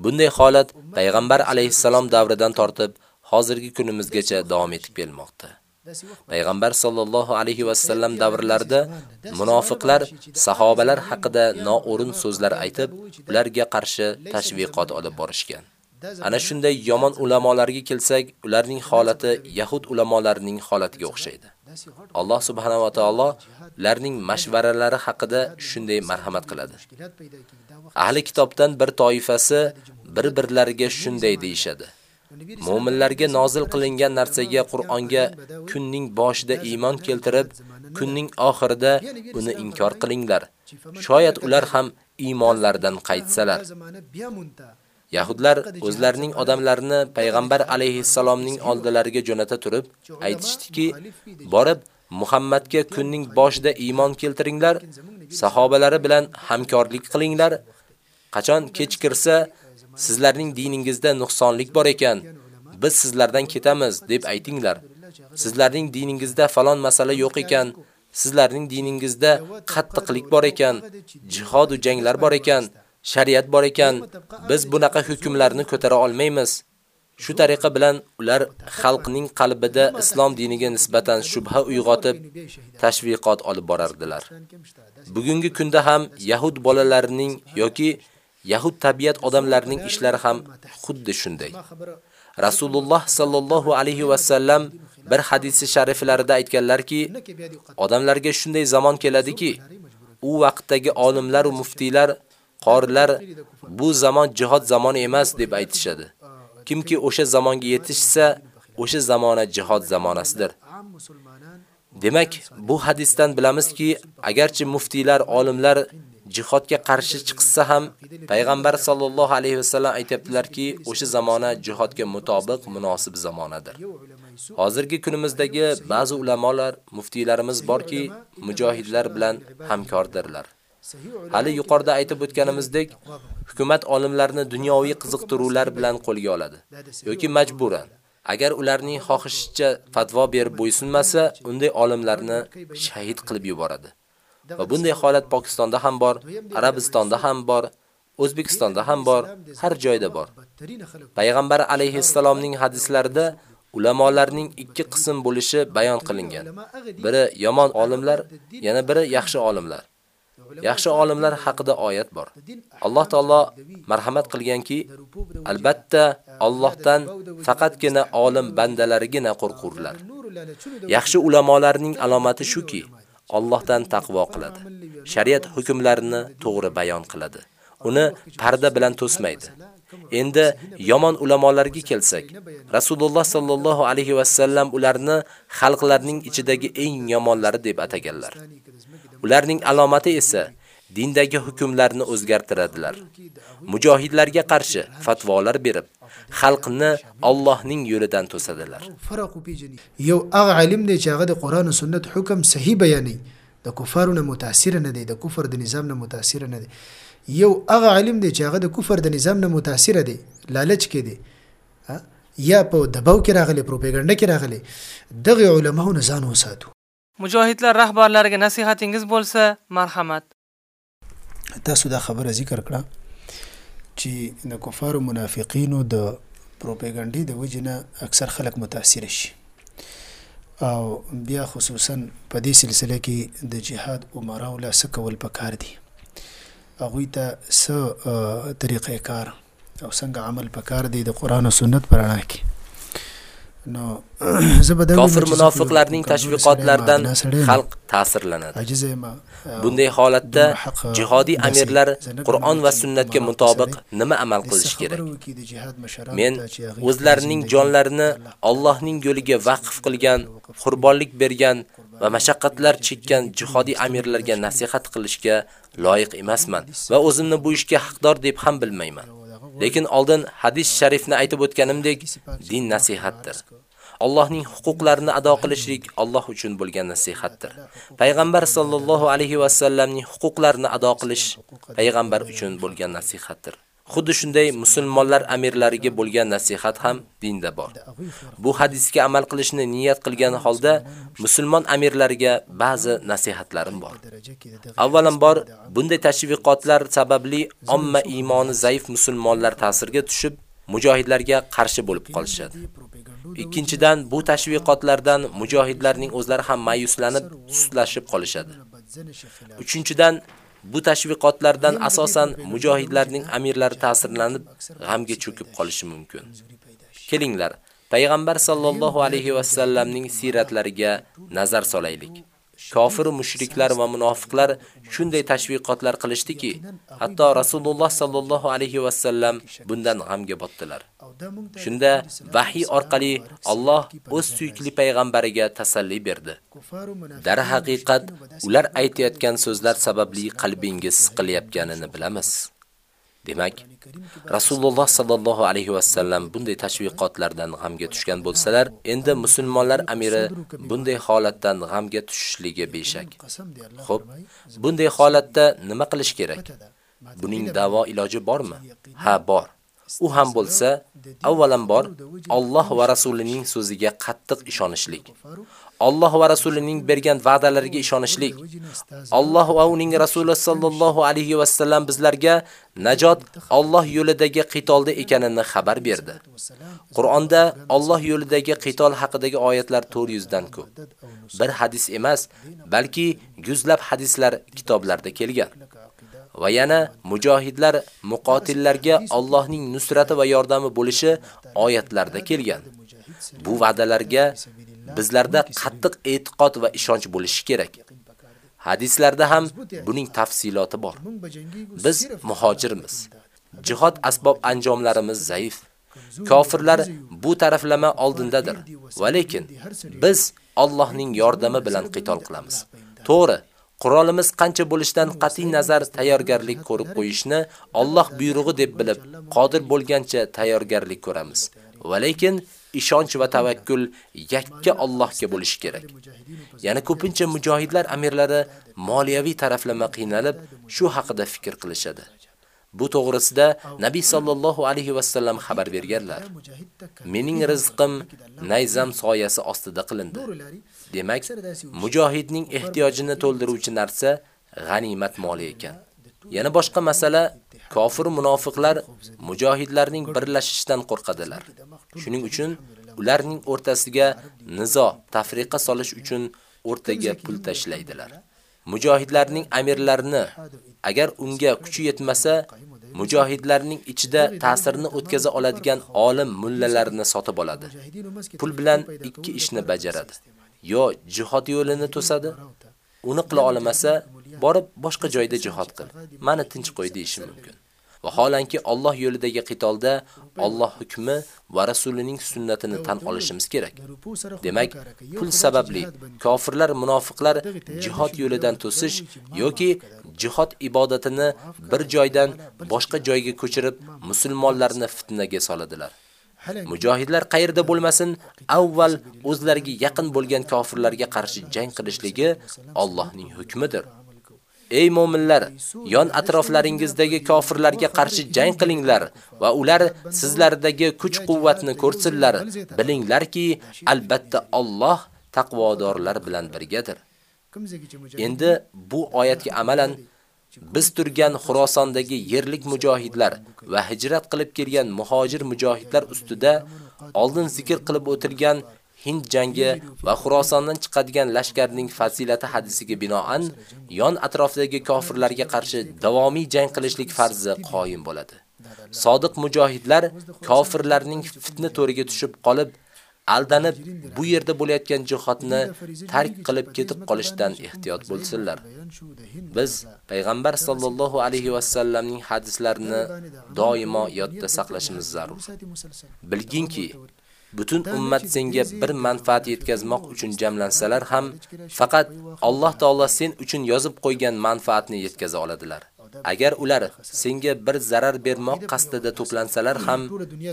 Bunday holat payg'ambar alayhisalom davridan tortib hozirgi kunimizgacha davom etib kelmoqda. Payg'ambar sallallohu alayhi va sallam davrlarida munofiqlar sahobalar haqida noo'rin so'zlar aytib, ularga qarshi tashviqot olib borishgan. Ana shunday yomon ulamolarga kelsak, ularning holati yahud ulamolarining holatiga o'xshaydi. Alloh subhanahu va taolo ularning mashvaralari haqida shunday marhamat qiladi. Ahli kitobdan bir toifasi bir-birlariga shunday deyishadi. Mu'minlarga nozil qilingan narsaga Qur'onga kunning boshida iymon keltirib, kunning oxirida uni inkor qilinglar. Shoyat ular ham iymonlaridan qaytsalar. Yahudlar o'zlarining odamlarini payg'ambar alayhissalomning oldilariga jo'nata turib, aytishdiki, borib Muhammadga kunning boshida iymon keltiringlar, sahobalari bilan hamkorlik qilinglar. Qachon kech kirsa, sizlarning diningizda nuqsonlik bor ekan, biz sizlardan ketamiz deb aytinglar. sizlarning diningizda falon masala yo'q ekan, sizlarning diningizda qattiqlik bor ekan, jihad va janglar bor ekan, shariat bor ekan, biz bunaqa hukmlarni ko'tara olmaymiz. Shu tariqa bilan ular xalqning qalbida islom diniga nisbatan shubha uyg'otib, tashviqot olib borardilar. Bugungi kunda ham yahud bolalarining yoki yahud tabiat odamlarining ishlari ham xuddi shunday. Rasululloh sallallohu alayhi va sallam bir hadisi shariflarida aytganlarki, odamlarga shunday zamon keladiki, u vaqtdagi olimlar va muftiylar, qorilar bu zamon jihad zamoni emas deb aytishadi. Kimki o'sha zamonga yetishsa, o'sha zamona jihad zamonasidir. Demak, bu hadisdan bilamizki, agarchi muftiylar, olimlar jihodga qarshi chiqsa ham payg'ambar sallallohu alayhi vasallam aytibdilarki, o'sha zamona jihodga mutobiq munosib zamonadir. Hozirgi kunimizdagi ba'zi ulamolar, muftiylarimiz borki, mujohidlar bilan hamkordirlar. Hali yuqorida aytib o'tganimizdek, hukumat olimlarni dunyoviy qiziqtiruvlar bilan qo'lga oladi yoki majburan. Agar ularning xohishicha fatvo berib bo'ysunmasa, unday olimlarni shahid qilib yuboradi. Va bunday holat Pokistonda ham bor, Arabistonda ham bor, O'zbekistonda ham bor, har joyda bor. Payg'ambar alayhissalomning hadislarida ulamolarning ikki qism bo'lishi bayon qilingan. Biri yomon olimlar, yana biri yaxshi olimlar. Yaxshi olimlar haqida oyat bor. Alloh taolo marhamat qilganki, albatta Allohdan faqatgina olim bandalarigina qo'rqurlar. Yaxshi ulamolarning alomati shuki, Allohdan taqvo qiladi. Shariat hukmlarini to'g'ri bayon qiladi. Uni parda bilan to'smaydi. Endi yomon ulamolarga kelsak, Rasululloh sallallohu alayhi va sallam ularni xalqlarning ichidagi eng yomonlari deb ataganlar. Ularning alomati esa dindagi hukmlarni o'zgartiradilar. Mujohidlarga qarshi fatvolar berib, xalqni Allohning yo'lidan to'sadilar. هغه عالم دی چې هغه د قران او سنت حکم صحیح بیانوي د کفارو نه متاثر نه دی د کفر د نظام نه متاثر نه دی یو هغه عالم دی چې هغه د کفر د نظام نه متاثر دی لالچ کې دی یا په دباو کې راغلي پروپاګاندا کې راغلي دغه علماو نه ځان وساتو Mujohidlar rahbarlariga nasihatingiz bo'lsa, marhamat. تاسو دا خبره ذکر کړه چې د کفارو منافقینو د پروپاګاندا د وجنه اکثر خلک متاثر شي او بیا خصوصا په دې سلسله کې د جهاد عمره ولا سکول پکار دي هغه ته س طریقې کار او څنګه عمل پکار دی د قران او سنت پرانا کې Kofir munofiqlarning tashviqotlaridan xalq ta'sirlanadi. Bunday holatda jihodiy amirlar Qur'on va sunnatga mutobiq nima amal qilish kerak? Men o'zlarining jonlarini Allohning yo'liga vaqf qilgan, qurbonlik bergan va mashaqqatlar chekkan jihodiy amirlarga nasihat qilishga loyiq emasman va o'zimni bu ishga haqdor deb ham bilmayman. Lekin oldin hadis sharifni aytib o'tganimdek, din nasihatdir. Allohning huquqlarini ado qilishlik Alloh uchun bo'lgan nasihatdir. Payg'ambar sallallohu alayhi va sallamning huquqlarini ado qilish payg'ambar uchun bo'lgan nasihatdir. Xuddi shunday musulmonlar amirlariga bo'lgan nasihat ham dinda bor. Bu hadisga amal qilishni niyat qilgan holda musulmon amirlariga ba'zi nasihatlarim bor. Avvalambor, bunday tashviqotlar sababli omma iymoni zaif musulmonlar ta'sirga tushib, mujohidlarga qarshi bo'lib qolishadi. Ikkinchidan, bu tashviqotlardan mujohidlarning o'zlari ham ma'yuslanib, sustlashib qolishadi. Uchinchidan, bu tashviqotlardan asosan mujohidlarning amirlari ta'sirlanib, g'amga cho'kib qolishi mumkin. Kelinglar, payg'ambar sallallohu alayhi va sallamning siratlariga nazar solaylik. Kofir mushriklar va munofiqlar shunday tashviqotlar qilishdiki, hatto Rasululloh sallallohu alayhi va sallam bundan g'amga botdilar. Shunda vahiy orqali Alloh o'z suyukli payg'ambariga tasalli berdi. Dar haqiqat ular aytayotgan so'zlar sababli qalbingiz siqilayotganini bilamiz. Demak, Rasululloh sallallohu alayhi va sallam bunday tashviqotlardan g'amga tushgan bo'lsalar, endi musulmonlar amiri bunday holatdan g'amga tushishligi beshak. Xo'p, bunday holatda nima qilish kerak? Buning davo iloji bormi? Ha, bor. u ham bo'lsa, avvalambor Alloh va rasulining so'ziga qattiq ishonishlik. Alloh va rasulining bergan va'dalariga ishonishlik. Alloh va uning rasuli sallallohu alayhi va sallam bizlarga najot Alloh yo'lidagi qitolda ekanini xabar berdi. Qur'onda Alloh yo'lidagi qitol haqidagi oyatlar 400 dan ko'p. Bir hadis emas, balki yuzlab hadislar kitoblarda kelgan. Va yana mujohidlar muqotillarga Allohning nusrati va yordami bo'lishi oyatlarda kelgan. Bu va'dalarga bizlarda qattiq e'tiqod va ishonch bo'lishi kerak. Hadislarda ham buning tafsiloti bor. Biz muhojirmiz. Jihod asbob anjomlarimiz zaif. Kofirlar bu taraflama oldindadir. Va lekin biz Allohning yordami bilan qitol qilamiz. To'g'ri, Qurolimiz qancha bo'lishidan qat'iy nazar tayyorgarlik ko'rib qo'yishni Alloh buyrug'i deb bilib, qodir bo'lgancha tayyorgarlik ko'ramiz. Va lekin ishonch va tavakkul yakka Allohga bo'lishi kerak. Yana ko'pincha mujohidlar amirlari moliyaviy taraflama qiynalib, shu haqida fikr qilishadi. Bu to'g'risida Nabiy sallallohu alayhi va sallam xabar berganlar. Mening rizqim nayzam soyasi ostida qilindi. Demak, mujohidning ehtiyojini to'ldiruvchi narsa g'animat moli ekan. Yana boshqa masala, kofir munofiqlar mujohidlarning birlashishidan qo'rqadilar. Shuning uchun ularning o'rtasiga nizo, tafriqa solish uchun o'rtaga pul tashlaydilar. Mujohidlarning amirlarini agar unga kuchi yetmasa, mujohidlarning ichida ta'sirini o'tkaza oladigan olim mullalarini sotib oladi. Pul bilan ikki ishni bajaradi. Yo jihod yo'lini to'sadi, uni qila olmasa, borib boshqa joyda jihod qil. Mani tinch qo'y deyishi mumkin. Vaholanki Alloh yo'lidagi qitolda Alloh hukmi va rasulining sunnatini tan olishimiz kerak. Demak, pul sababli kofirlar, munofiqlar jihod yo'lidan to'sish yoki jihod ibodatini bir joydan boshqa joyga ko'chirib, musulmonlarni fitnaga soladilar. Mujohidlar qayerda bo'lmasin, avval o'zlariga yaqin bo'lgan kofirlarga qarshi jang qilishligi Allohning hukmidir. Ey mo'minlar, yon atroflaringizdagi kofirlarga qarshi jang qilinglar va ular sizlardagi kuch-quvvatni ko'rsinlar. Bilinglarki, albatta Alloh taqvodorlar bilan birgadir. Endi bu oyatga amalan biz turgan Xurosondagi yerlik mujohidlar va hijrat qilib kelgan muhojir mujohidlar ustida oldin zikr qilib o'tilgan Hind jangi va Xurosondan chiqadigan lashkarning fazilati hadisiga binoan yon atrofdagi kofirlarga qarshi davomiy jang qilishlik farzi qoyim bo'ladi. Sodiq mujohidlar kofirlarning fitna to'riga tushib qolib, aldanib bu yerda bo'layotgan jihodni tark qilib ketib qolishdan ehtiyot bo'lsinlar. Biz payg'ambar sollallohu alayhi va sallamning hadislarini doimo yodda saqlashimiz zarur. Bilginki, butun ummat senga bir manfaat yetkazmoq uchun jamlansalar ham faqat Alloh taolo sen uchun yozib qo'ygan manfaatni yetkaza oladilar. Agar ular senga bir zarar bermoq qasdida to'plansalar ham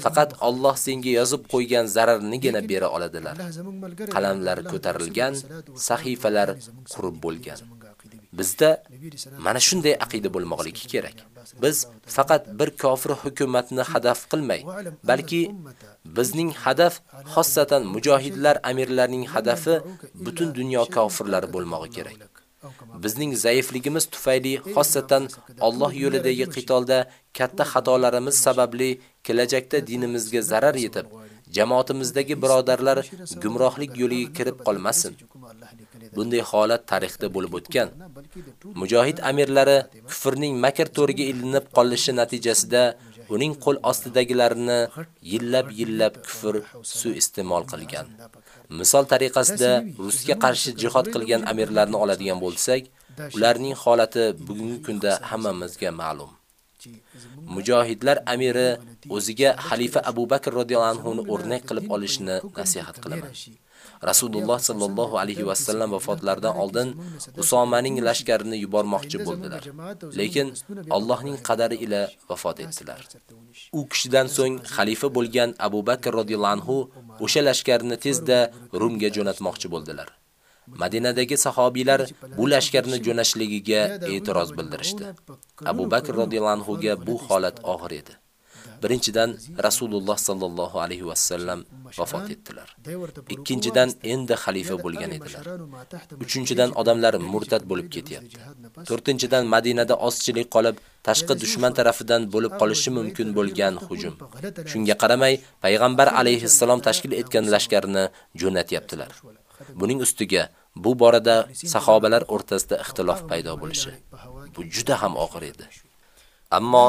faqat Alloh senga yozib qo'ygan zararnigina bera oladilar. Qalamlar ko'tarilgan, sahifalar qurib bo'lgan. Bizda mana shunday aqida bo'lmoqligi kerak. Biz faqat bir kofir hukumatni hadaf qilmay, balki bizning hadaf xossatan mujohidlar amirlarining hadafi butun dunyo kofirlari bo'lmoqi kerak. Bizning zaifligimiz tufayli xossatan Alloh yo'lidagi qitolda katta xatolarimiz sababli kelajakda dinimizga zarar yetib, jamoatimizdagi birodarlar gumrohlik yo'liga kirib qolmasin. Bunday holat tarixda bo'lib o'tgan. Mujohid amirlari kufrning makr to'riga ilinib qolishi natijasida uning qo'l ostidagilarini yillab-yillab kufr suiiste'mol qilgan. Misol tariqasida Rusga qarshi jihad qilgan amirlarni oladigan bo'lsak, ularning holati bugungi kunda hammamizga ma'lum. Mujohidlar amiri o'ziga xalifa Abu Bakr radhiyallohu anhu ni o'rnak qilib olishni nasihat qilaman. Rasululloh sallallohu alayhi va sallam vafotlaridan oldin Usomaning lashkarini yubormoqchi bo'ldilar. Lekin Allohning qadari ila vafot etdilar. U kishidan so'ng xalifa bo'lgan Abu Bakr radhiyallanhu anhu o'sha lashkarni tezda Rumga jo'natmoqchi bo'ldilar. Madinadagi sahobiylar bu lashkarni jo'nashligiga e'tiroz bildirishdi. Abu Bakr radhiyallanhu anhu ga bu holat og'ir edi. Birinchidan Rasululloh sallallohu alayhi va sallam vafot etdilar. Ikkinchidan endi xalifa bo'lgan edilar. Uchinchidan odamlar murtad bo'lib ketyapti. To'rtinchidan Madinada ozchilik qolib, tashqi dushman tarafidan bo'lib qolishi mumkin bo'lgan hujum. Shunga qaramay, payg'ambar alayhi assalom tashkil etgan lashkarni jo'natyaptilar. Buning ustiga bu borada sahobalar o'rtasida ixtilof paydo bo'lishi bu juda ham og'ir edi. Ammo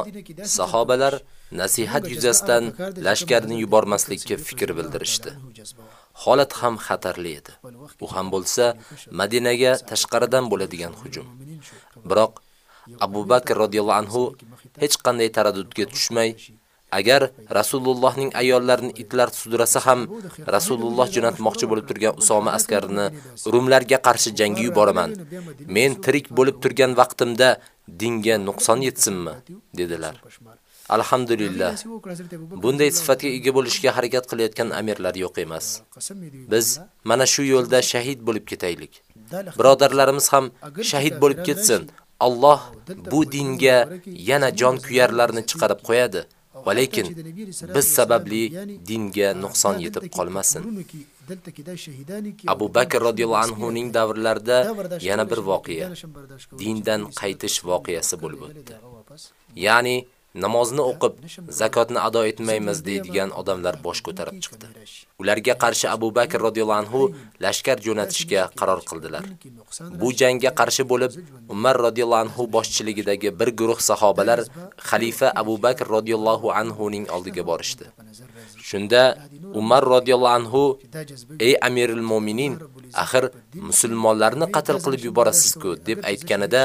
sahobalar nasihat yuzasidan lashkarni yubormaslikka fikr bildirishdi. Holat ham xatarli edi. U ham bo'lsa Madinaga tashqaridan bo'ladigan hujum. Biroq Abu Bakr radhiyallohu anhu hech qanday taraddudga tushmay, agar Rasulullohning ayollarini itlar sudrasa ham Rasululloh jo'natmoqchi bo'lib turgan Usoma askarini Rumlarga qarshi jangga yuboraman. Men tirik bo'lib turgan vaqtimda dinga nuqson yetsinmi? dedilar. Alhamdulillah. Bunday sifatga ega bo'lishga harakat qilayotgan amirlar yo'q emas. Biz mana shu yo'lda shahid bo'lib ketaylik. Birodarlarimiz ham shahid bo'lib ketsin. Alloh bu dinga yana jon kuyarlarni chiqarib qo'yadi. Va lekin biz sababli dinga nuqson yetib qolmasin. Abu Bakr radhiyallohu anhu ning davrlarida yana bir voqea, dindan qaytish voqeasi bo'lib o'tdi. Ya'ni namozni o'qib, zakotni ado etmaymiz deydigan odamlar bosh ko'tarib chiqdi. Ularga qarshi Abu Bakr radhiyallohu anhu lashkar jo'natishga qaror qildilar. Bu jangga qarshi bo'lib, Umar radhiyallohu anhu boshchiligidagi bir guruh sahobalar xalifa Abu Bakr radhiyallohu anhu ning oldiga borishdi. Shunda Umar radhiyallohu anhu: "Ey Amirul Mu'minin, axir musulmonlarni qatl qilib yuborasiz-ku" deb aytganida,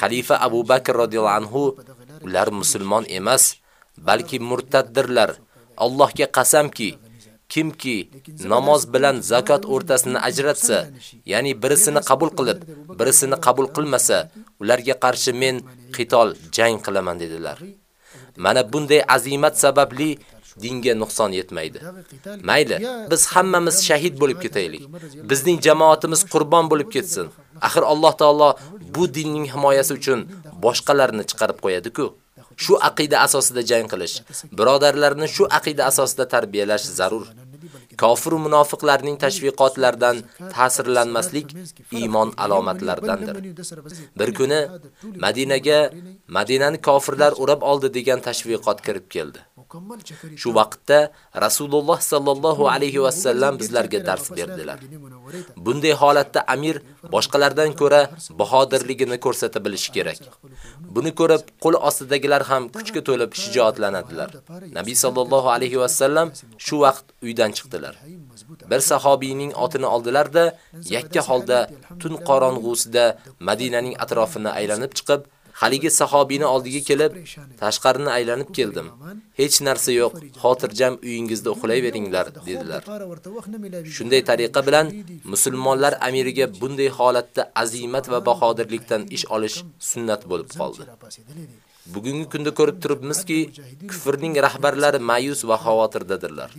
xalifa Abu Bakr radhiyallohu anhu ular musulmon emas, balki murtaddirlar. Allohga qasamki, kimki namoz bilan zakot o'rtasini ajratsa, ya'ni birisini qabul qilib, birisini qabul qilmasa, ularga qarshi men qitol jang qilaman dedilar. Mana bunday azimat sababli dinga nuqson yetmaydi. Mayli, biz hammamiz shahid bo'lib ketaylik. Bizning jamoatimiz qurbon bo'lib ketsin. Axir Alloh taolo bu dinning himoyasi uchun boshqalarni chiqarib qo'yadi-ku. Shu aqida asosida jang qilish, birodarlarni shu aqida asosida tarbiyalash zarur. Kofir munofiqlarning tashviqotlaridan ta'sirlanmaslik iymon alomatlaridandir. Bir kuni Madinaga Madinani kofirlar o'rab oldi degan tashviqot kirib keldi. Shu vaqtda Rasululloh sallallohu alayhi va sallam bizlarga dars berdilar. Bunday holatda amir boshqalardan ko'ra bahodirligini ko'rsata bilishi kerak. Buni ko'rib, qo'l ostidagilar ham kuchga to'lib shijoatlanadilar. Nabiy sallallohu alayhi va sallam shu vaqt uydan chiqdilar. Bir sahobiyning otini oldilar-da, yakka holda tun qorong'usida Madinaning atrofini aylanib chiqib, haligi sahobini oldiga kelib, tashqarini aylanib keldim. Hech narsa yo'q, xotirjam uyingizda uxlayveringlar dedilar. Shunday tariqa bilan musulmonlar amiriga bunday holatda azimat va bahodirlikdan ish olish sunnat bo'lib qoldi. Bugungi kunda ko'rib turibmizki, kufrning rahbarlari ma'yus va xavotirdadirlar.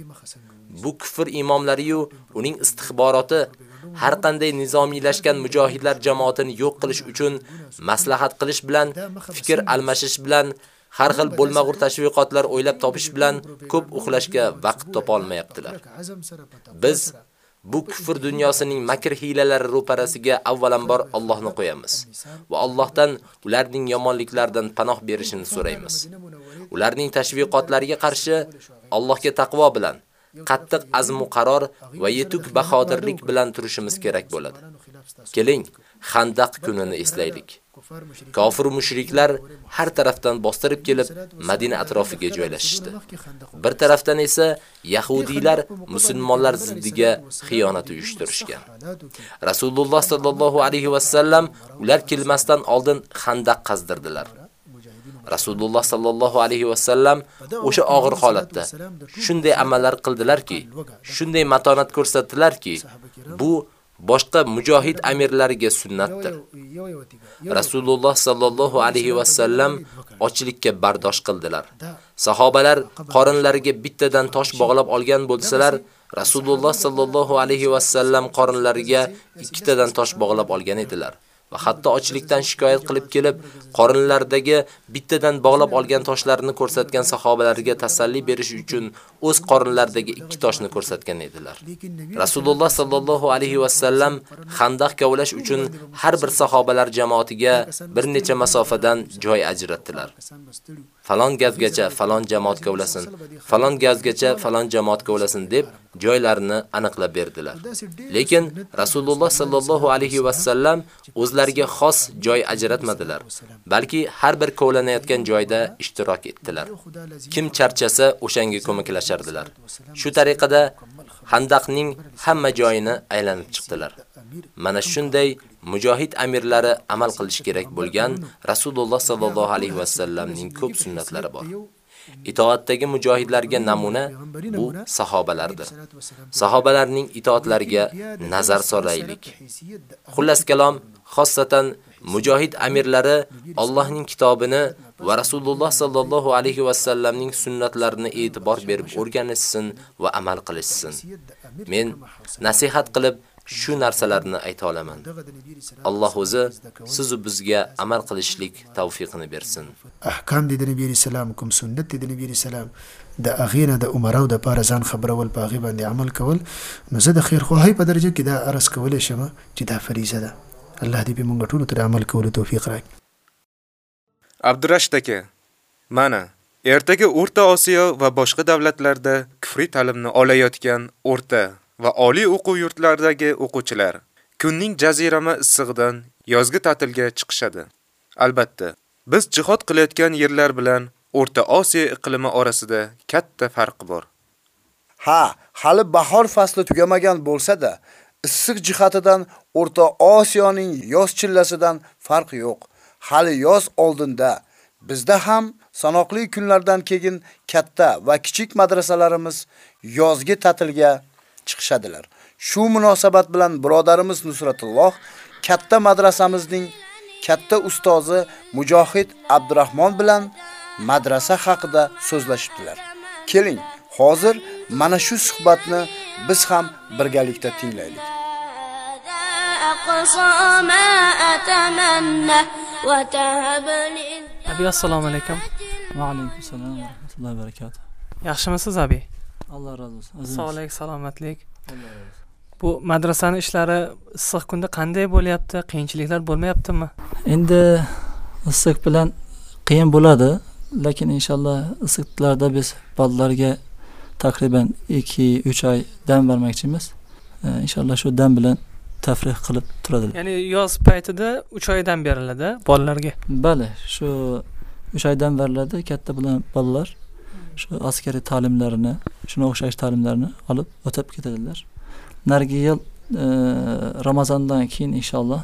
Bu kufr imomlari-yu uning istixboroti har qanday nizomiylashgan mujohidlar jamoatini yo'q qilish uchun maslahat qilish bilan, fikr almashish bilan, har xil bo'lmag'ur tashviqotlar o'ylab topish bilan ko'p uxlashga vaqt topa olmayaptilar. Biz bu kufr dunyosining makr hiylalari ro'parasiga avvalambor Allohni qo'yamiz va Allohdan ularning yomonliklaridan panoh berishini so'raymiz. Ularning tashviqotlariga qarshi Allohga taqvo bilan qattiq azmu qaror va yetuk bahodirlik bilan turishimiz kerak bo'ladi. Keling, Xandaq kunini eslaylik. Kofir mushriklar har tarafdan bostirib kelib Madina atrofiga joylashishdi. Bir tarafdan esa yahudiylar musulmonlar ziddiga xiyonat uyushtirishgan. Rasululloh sallallohu alayhi va sallam ular kelmasdan oldin Xandaq qazdirdilar. Rasululloh sallallohu alayhi va sallam o'sha og'ir holatda shunday amallar qildilarki, shunday matonat ko'rsatdilarki, bu boshqa mujohid amirlariga sunnatdir. Rasululloh sallallohu alayhi va sallam ochlikka bardosh qildilar. Sahobalar qorinlariga bittadan tosh bog'lab olgan bo'lsalar, Rasululloh sallallohu alayhi va sallam qorinlariga ikkitadan tosh bog'lab olgan edilar. Va hatto ochlikdan shikoyat qilib kelib, qorinlaridagi bittadan bog'lab olgan toshlarni ko'rsatgan sahobalarga tasalli berish uchun o'z qorinlaridagi ikki toshni ko'rsatgan edilar. Rasululloh sallallohu alayhi va sallam Xandaq kavlash uchun har bir sahobalar jamoatiga bir necha masofadan joy ajratdilar. falon gazgacha falon jamoat kavlasin, falon gazgacha falon jamoat kavlasin deb joylarini aniqlab berdilar. Lekin Rasululloh sallallohu alayhi va sallam o'zlariga xos joy ajratmadilar, balki har bir kovlanayotgan joyda ishtirok etdilar. Kim charchasa o'shanga ko'maklashardilar. Shu tariqada Handaqning hamma joyini aylanib chiqdilar. Mana shunday mujohid amirlari amal qilish kerak bo'lgan Rasululloh sallallohu alayhi va sallamning ko'p sunnatlari bor. Itoatdagi mujohidlarga namuna bu sahobalardir. Sahobalarning itoatlariga nazar solaylik. Xullas kalom, xossatan mujohid amirlari Allohning kitobini va Rasululloh sallallohu alayhi va sallamning sunnatlarini e'tibor berib o'rganishsin va amal qilishsin. Men nasihat qilib shu narsalarni ayta olaman. Alloh o'zi siz bizga amal qilishlik tavfiqini bersin. احکام د نبی رسول الله کوم سنت د نبی رسول الله د اغینه د عمرو د پاره ځان خبرول پاغي باندې عمل کول نو زه د خیر خوای په درجه کې دا ارس کولې شمه چې دا فریضه ده الله دې به مونږ ټول ته عمل کولو توفیق راکړي Abdurashid aka, mana ertaga O'rta Osiyo va boshqa davlatlarda kufriy ta'limni olayotgan o'rta va oliy o'quv yurtlaridagi o'quvchilar kunning jazirama issig'idan yozgi ta'tilga chiqishadi. Albatta, biz jihod qilayotgan yerlar bilan O'rta Osiyo iqlimi orasida katta farq bor. Ha, hali bahor fasli tugamagan bo'lsa-da, issiq jihatidan O'rta Osiyoning yoz chillasidan farq yo'q. Hali yoz oldinda bizda ham sanoqli kunlardan keyin katta va kichik madrasalarimiz yozgi ta'tilga chiqishadilar. Shu munosabat bilan birodarimiz Nusratulloh katta madrasamizning katta ustozi Mujohid Abdurahmon bilan madrasa haqida so'zlashibdilar. Keling, hozir mana shu suhbatni biz ham birgalikda tinglaylik. أقصى ما أتمنى وتهب لي Abi assalomu alaykum. Va alaykum assalom va rahmatullohi va barakatuh. Yaxshimisiz abi? Alloh razı olsun. Aziz. Sog'lik, salomatlik. Alloh razı olsun. Bu madrasani ishlari issiq kunda qanday bo'lyapti? Qiyinchiliklar bo'lmayaptimi? Endi issiq bilan qiyin bo'ladi, lekin inshaalloh issiqlarda biz bolalarga taqriban 2-3 oy dam bermoqchimiz. E, inshaalloh shu dam bilan tafrih qilib turadilar. Ya'ni yoz paytida 3 oydan beriladi bolalarga. Bali, shu 3 oydan beriladi katta bilan bolalar shu askariy ta'limlarini, shuna o'xshash ta'limlarni olib o'tab ketadilar. Narigi yil Ramazondan keyin inshaalloh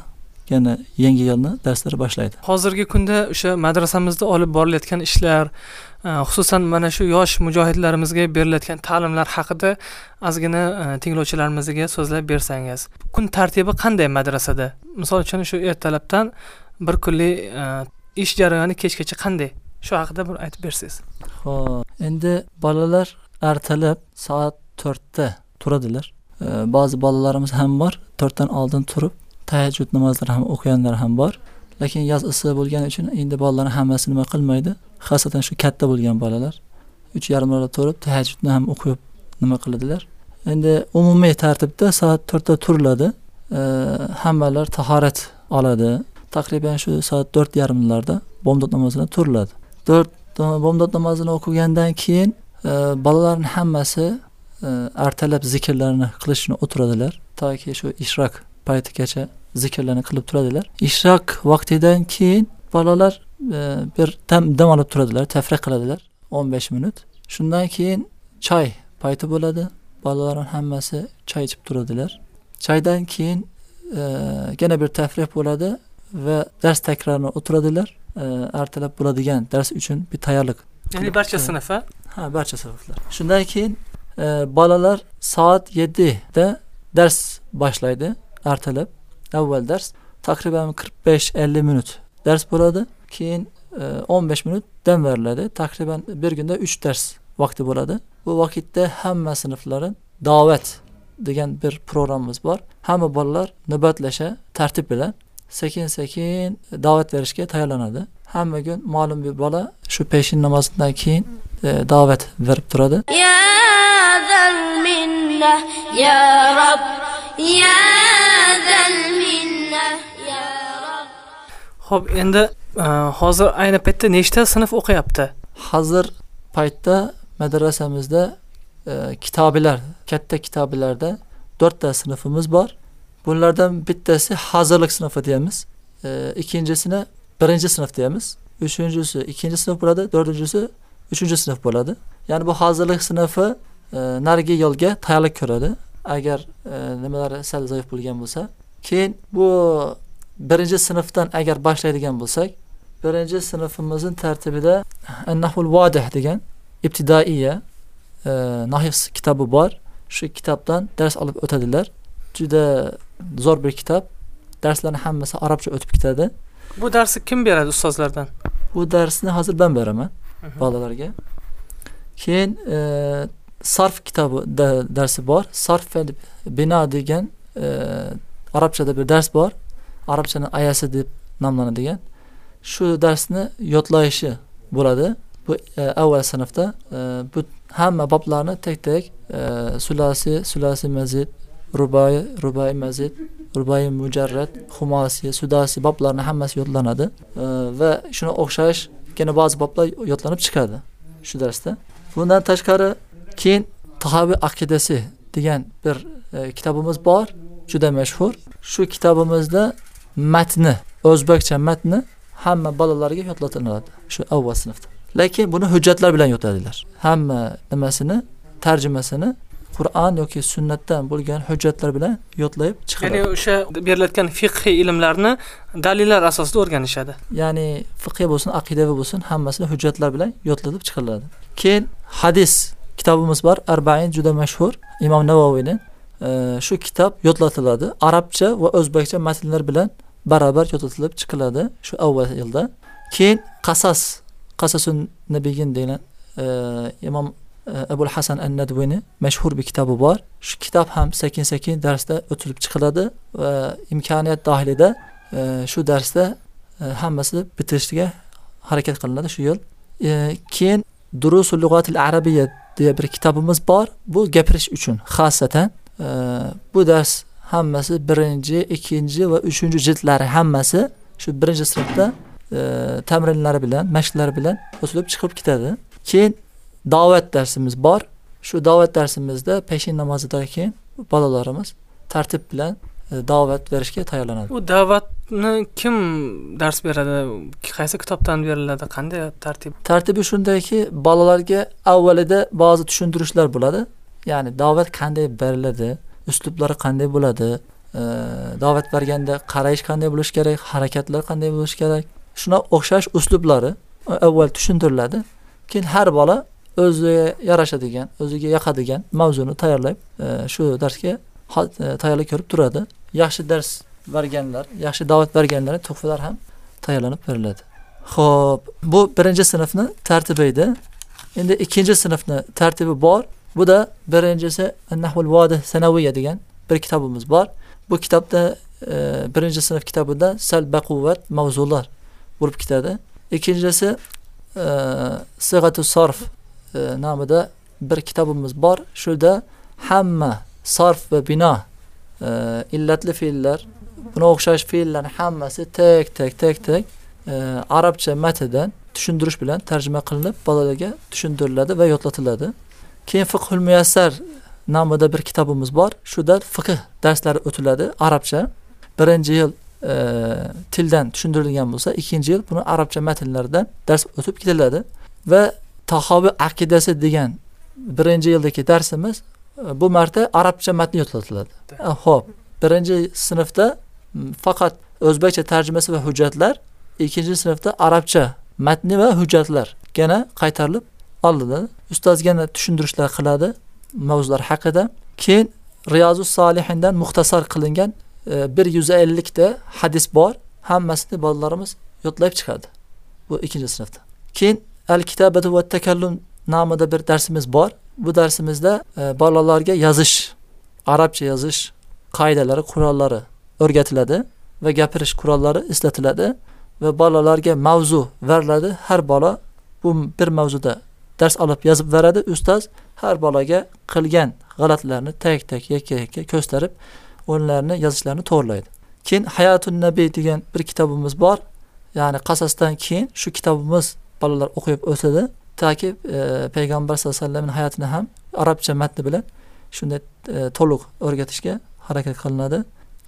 yana yangi yilni darslari boshlaydi. Hozirgi kunda o'sha madrasamizda olib borilayotgan ishlar, e, xususan mana shu yosh mujohidlarimizga berilayotgan ta'limlar haqida ozgina e, tinglovchilarimizga so'zlab bersangiz. Kun tartibi qanday madrasada? Misol uchun shu ertalabdan bir kunlik e, ish jarayoni kechgacha qanday? Shu haqida bir aytib bersangiz. Xo'p, endi bolalar ertalab soat 4 da turadilar. Ba'zi bolalarimiz ham bor, 4 dan oldin turib tahajjud namozlari ham o'qiganlar ham bor. Lekin yoz issiq bo'lgani uchun endi bolalar hammasi nima qilmaydi. Xosatan shu katta bo'lgan bolalar 3:30 da turib tahajjudni ham o'qib nima qiladilar. Endi umumiy tartibda soat 4 da turiladi. E, hammalar tahorat oladi. Taqriban shu soat 4:30larda bomdod namozini turiladi. 4 bomdod namozini o'qigandan keyin e, bolalarning hammasi e, ertalab zikrlarni qilishni o'tiradilar toki shu ishrok paytigacha zikrlarni qilib turadilar ishrok vaqtidan keyin bolalar e, bir dam dam olib turadilar tafriq qiladilar 15 minut. Shundan keyin choy payti bo'ladi bolalarning hammasi choy ichib turadilar choydan keyin e, yana bir tafriq bo'ladi va dars takrorni o'tiradilar e, ertalab bo'ladigan dars uchun bir tayyorlik Ya'ni barcha sinf ha barcha sinflar shundan keyin e, bolalar soat 7 da dars boshlaydi ertelep evvel ders takriben 45-50 minut ders buladı. Keyin e, 15 minut dem veriladi. Takriben bir günde 3 ders vakti buladı. Bu vakitte hem sınıfların davet degan bir programımız bor hamma bolalar navbatlasha tartib bilan sekin sekin da'vat berishga tayyorlanadi hamma kun ma'lum bir bola shu peshin namozidan keyin e, da'vat berib turadi ya minna ya rob يا ذا المنة يا رب Xo'p, endi e, hozir ayni paytda nechta sinf o'qiyapti? hozir paytda madrasamizda e, kitobilar katta kitobilarda to'rtta sinfimiz bor bulardan bittasi hozirlik sinfi deymiz e, ikkinchisini birinchi sinf deymiz uchinchisi ikkinchi sinf bo'ladi to'rtinchisi uchinchi sinf bo'ladi ya'ni bu hozirlik sinfi e, narigi yo'lga tayyorlik ko'radi Agar e, nimalari sal zaif bo'lgan bo'lsa keyin bu birinchi sinfdan agar boshlaydigan bo'lsak birinchi sinfimizning tartibida nahul vodih degan ibtidoiya e, nahif kitobi bor. Shu kitobdan dars olib o'tadilar. Juda zo'r bir kitob. Darslarni hammasi arabcha o'tib ketadi. Bu darsni kim beradi ustozlardan? bu darsni hozir man beraman bolalarga. Keyin e, sarf kitobi darsi bor. Sarf va bino degan e, arabchada bir dars bor. Arabchani ayasi deb nomlanadigan. Shu darsni yodlayishi bo'ladi. Bu e, avval sinfda e, bu hamma boblarni tek tek e, sulasi sulasi mazid rubai rubai mazid rubai mujarrad xumasi sudasi boblarni hammasi yodlanadi. E, va shuna o'xshash yana ba'zi boblar yodlanib chiqadi shu darsda. Bundan tashqari keyin tahoviy aqidasi degan bir e, kitobimiz bor juda mashhur. Shu kitobimizda matni o'zbekcha matni hamma bolalarga yodlatiladi shu avval sinfda. Lekin buni hujjatlar bilan yodladilar. Hamma nimasini tarjimasini qur'on yoki sunnatdan bo'lgan hujjatlar bilan yodlayib Ya'ni chiqaradi o'sha berilayotgan fiqhiy ilmlarni dalillar asosida o'rganishadi. ya'ni fiqiy bo'lsin aqidaviy bo'lsin hammasini hujjatlar bilan yodlatib chiqariladi. Keyin hadis kitobimiz bor arbain juda mashhur imom navoiyni. E, shu kitob yodlatiladi. Arabcha va o'zbekcha matnlar bilan barabar yodlatilib chiqiladi shu avval yilda. Keyin qasas qasasun nabiyin degan e, imom e, abul hasan an nadviyni mashhur bir kitobi bor. Shu kitob ham sekin sekin darsda o'tilib chiqiladi va imkoniyat dohilida e, shu darsda e, hammasini bitirishga harakat qilinadi shu yil. E, keyin durusul lug'atil arabiya deya bir kitobimiz bor. Bu gapirish uchun xosatan E, bu dars hammasi birinchi ikkinchi va uchinchi jildlari hammasi shu birinchi sinfda e, tamrinlari bilan mashqlar bilan o'silib chiqib ketadi. Keyin da'vat darsimiz bor. Shu da'vat darsimizda peshin namozidan keyin bolalarimiz tartib bilan da'vat berishga tayyorlanadi U da'vatni kim dars beradi? Qaysi kitobdan beriladi? Qanday tartib? tartibi shundayki bolalarga avvalida ba'zi tushuntirishlar bo'ladi ya'ni da'vat qanday beriladi uslublari qanday bo'ladi e, da'vat berganda qarash qanday bo'lishi kerak harakatlar qanday bo'lishi kerak shuna o'xshash uslublari avval tushuntiriladi keyin har bola o'ziga yarashadigan o'ziga yoqadigan mavzuni tayyorlab e, shu darsga ha- e, tayyorlik ko'rib turadi yaxshi dars berganlar yaxshi da'vat berganlar tuhfalar ham tayyorlanib beriladi Xo'p, bu birinchi sinfni tartibi edi. Endi ikkinchi sinfni tartibi bor. Bu da birinchisi Nahvul vodi sanaviya degan bir kitobimiz bor. Bu kitobda e, birinchi sinf kitobida sal baquvvat mavzular bo'lib ketadi. Ikkinchisi e, Sig'atu Sarf e, nomida bir kitobimiz bor. Shunda hamma sarf va bino e, illatli fe'llar, buna o'xshash fe'llarning hammasi tek tek tek tek e, arabcha matndan tushuntirish bilan tarjima qilinib bolalarga tushuntiriladi va yodlatiladi. Keyin fiqhul muyassar nomida bir kitobimiz bor. Shuda fiqh darslari o'tiladi arabcha. Birinchi yil e, tildan tushuntirilgan bo'lsa ikkinchi yil buni arabcha matnlardan dars o'tib ketiladi. Va tahobi aqidasi degan birinchi yildagi darsimiz bu marta arabcha matn yodlatiladi E, ho'p birinchi sinfda faqat o'zbekcha tarjimasi va hujjatlar ikkinchi sinfda arabcha matni va hujjatlar yana qaytarilib olinadi ustoz yana tushuntirishlar qiladi mavzular haqida. Keyin riyozu solihindan muxtasar qilingan e, bir yuz ellikta hadis bor. Hammasini bolalarimiz yodlab chiqadi bu ikkinchi sinfda. Keyin al kitabatu va takallum nomida bir darsimiz bor bu darsimizda e, bolalarga yozish arabcha yozish qoidalari qurollari o'rgatiladi va gapirish qurollari eslatiladi va bolalarga mavzu beriladi har bola bu bir mavzuda dars olib yozib beradi. Ustoz har bolaga qilgan g'alatlarni tek tek yakka yakka ko'rsatib ularni yozishlarini to'g'rilaydi keyin hayatun nabiy degan bir kitobimiz bor. Ya'ni qasasdan keyin shu kitobimiz bolalar o'qib o'sadi toki e, payg'ambar sallallohu alayhi vasallamni hayotini ham arabcha matni bilan shunday e, to'liq o'rgatishga harakat qilinadi.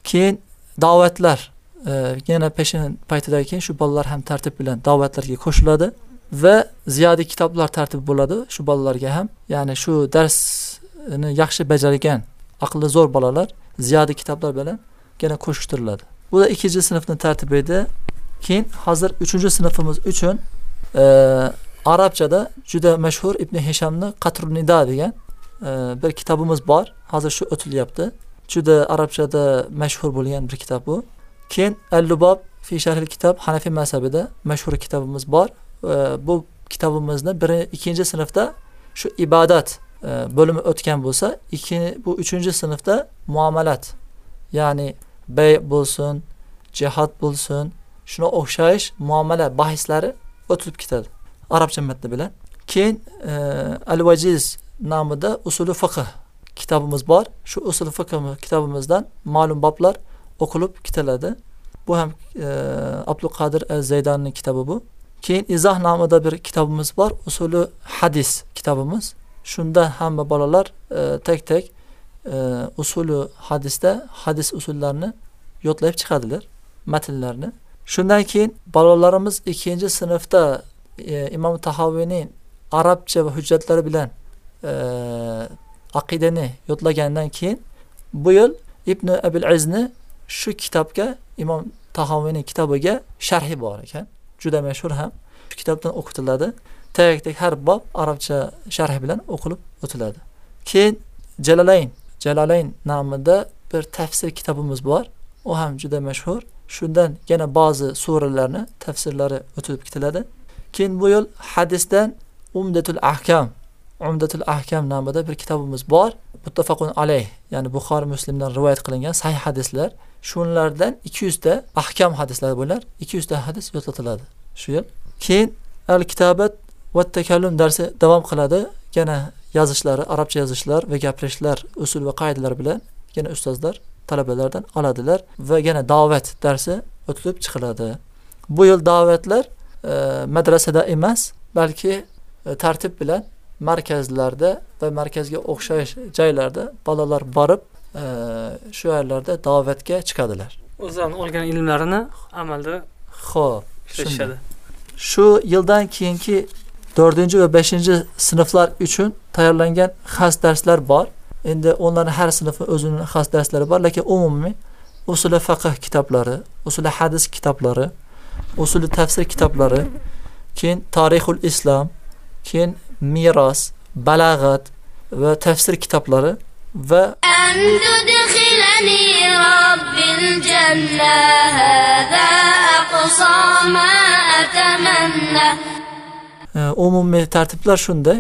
Keyin da'vatlar e, yana peshin paytidan keyin shu bolalar ham tartib bilan da'vatlarga qo'shiladi va ziyodiy kitoblar tartibi bo'ladi shu bolalarga ham. Ya'ni shu darsni yaxshi bajargan aqli zo'r bolalar ziyodiy kitoblar bilan yana qo'shishtiriladi. Bu da ikkinchi sinfni tartibi edi keyin hozir uchinchi sinfimiz uchun e, arabchada juda mashhur ibn hishamni qatrun nida degan e, bir kitobimiz bor. Hozir shu o'tilyapti. Juda arabchada mashhur bo'lgan bir kitob bu. Keyin al lubob fi sharhil kitob hanafiy mazhabida mashhur kitobimiz bor. E, bu kitobimizni bir ikkinchi sinfda shu ibodat e, bo'limi o'tgan bo'lsa ikki bu uchinchi sinfda muomalat ya'ni bay bo'lsin jihod bo'lsin shunga o'xshash muomala bahislari o'tilib ketadi. Arabcha matni bilan keyin e, al vajiz nomida usuli fiqh kitobimiz bor shu usul fiqh kitobimizdan ma'lum boblar o'qilib ketiladi bu ham e, abduqodir az zaydonning kitobi bu. Keyin izoh nomida bir kitobimiz bor usuli hadis kitobimiz shunda hamma bolalar e, tek tek e, usuli hadisda hadis usullarini yodlab chiqadilar matnlarni shundan keyin bolalarimiz ikkinchi sinfda e, imom tahoviyning arabcha va hujjatlari bilan e, aqidani yodlagandan keyin bu yil ibn abil izni shu kitobga imom tahoviyning kitobiga sharhi bor ekan. Juda mashhur ham. Shu kitobdan o'qitiladi. Tek har bob arabcha sharhi bilan o'qilib o'tiladi. Keyin jalalayn jalalayn nomida bir tafsir kitobimiz bor. U ham juda mashhur. Shundan yana ba'zi suralarni tafsirlari o'tilib ketiladi. Keyin bu yil hadisdan umdatul ahkam. Umdatul ahkam nomida bir kitobimiz bor. Muttafaqun alayh ya'ni buxoriy muslimdan rivoyat qilingan sahih hadislar. Shulardan ikki yuzta ahkam hadislar bo'lar ikki yuzta hadis yodlatiladi shu yil keyin al kitobat va takallum darsi davom qiladi. Yana yozishlari arabcha yozishlar va gapirishlar usul va qoidalar bilan yana ustozlar talabalardan oladilar va yana da'vat darsi o'tilib chiqiladi. Bu yil da'vatlar madrasada emas balki e, tartib bilan markazlarda va markazga o'xshash joylarda bolalar borib e, shu yerlarda da'vatga chiqadilar. O'zlarini olgan ilmlarini amalda ho'p ishlashadi. shu yildan keyingi to'rtinchi va beshinchi sinflar uchun tayyorlangan xas darslar bor. Endi ularni har sinfni o'zini xas darslari bor lekin umumiy usuli faqih kitoblari usuli hadis kitoblari usuli tafsir kitoblari keyin tarixul islom keyin meros balag'at va tafsir kitoblari va umumiy tartiblar shunday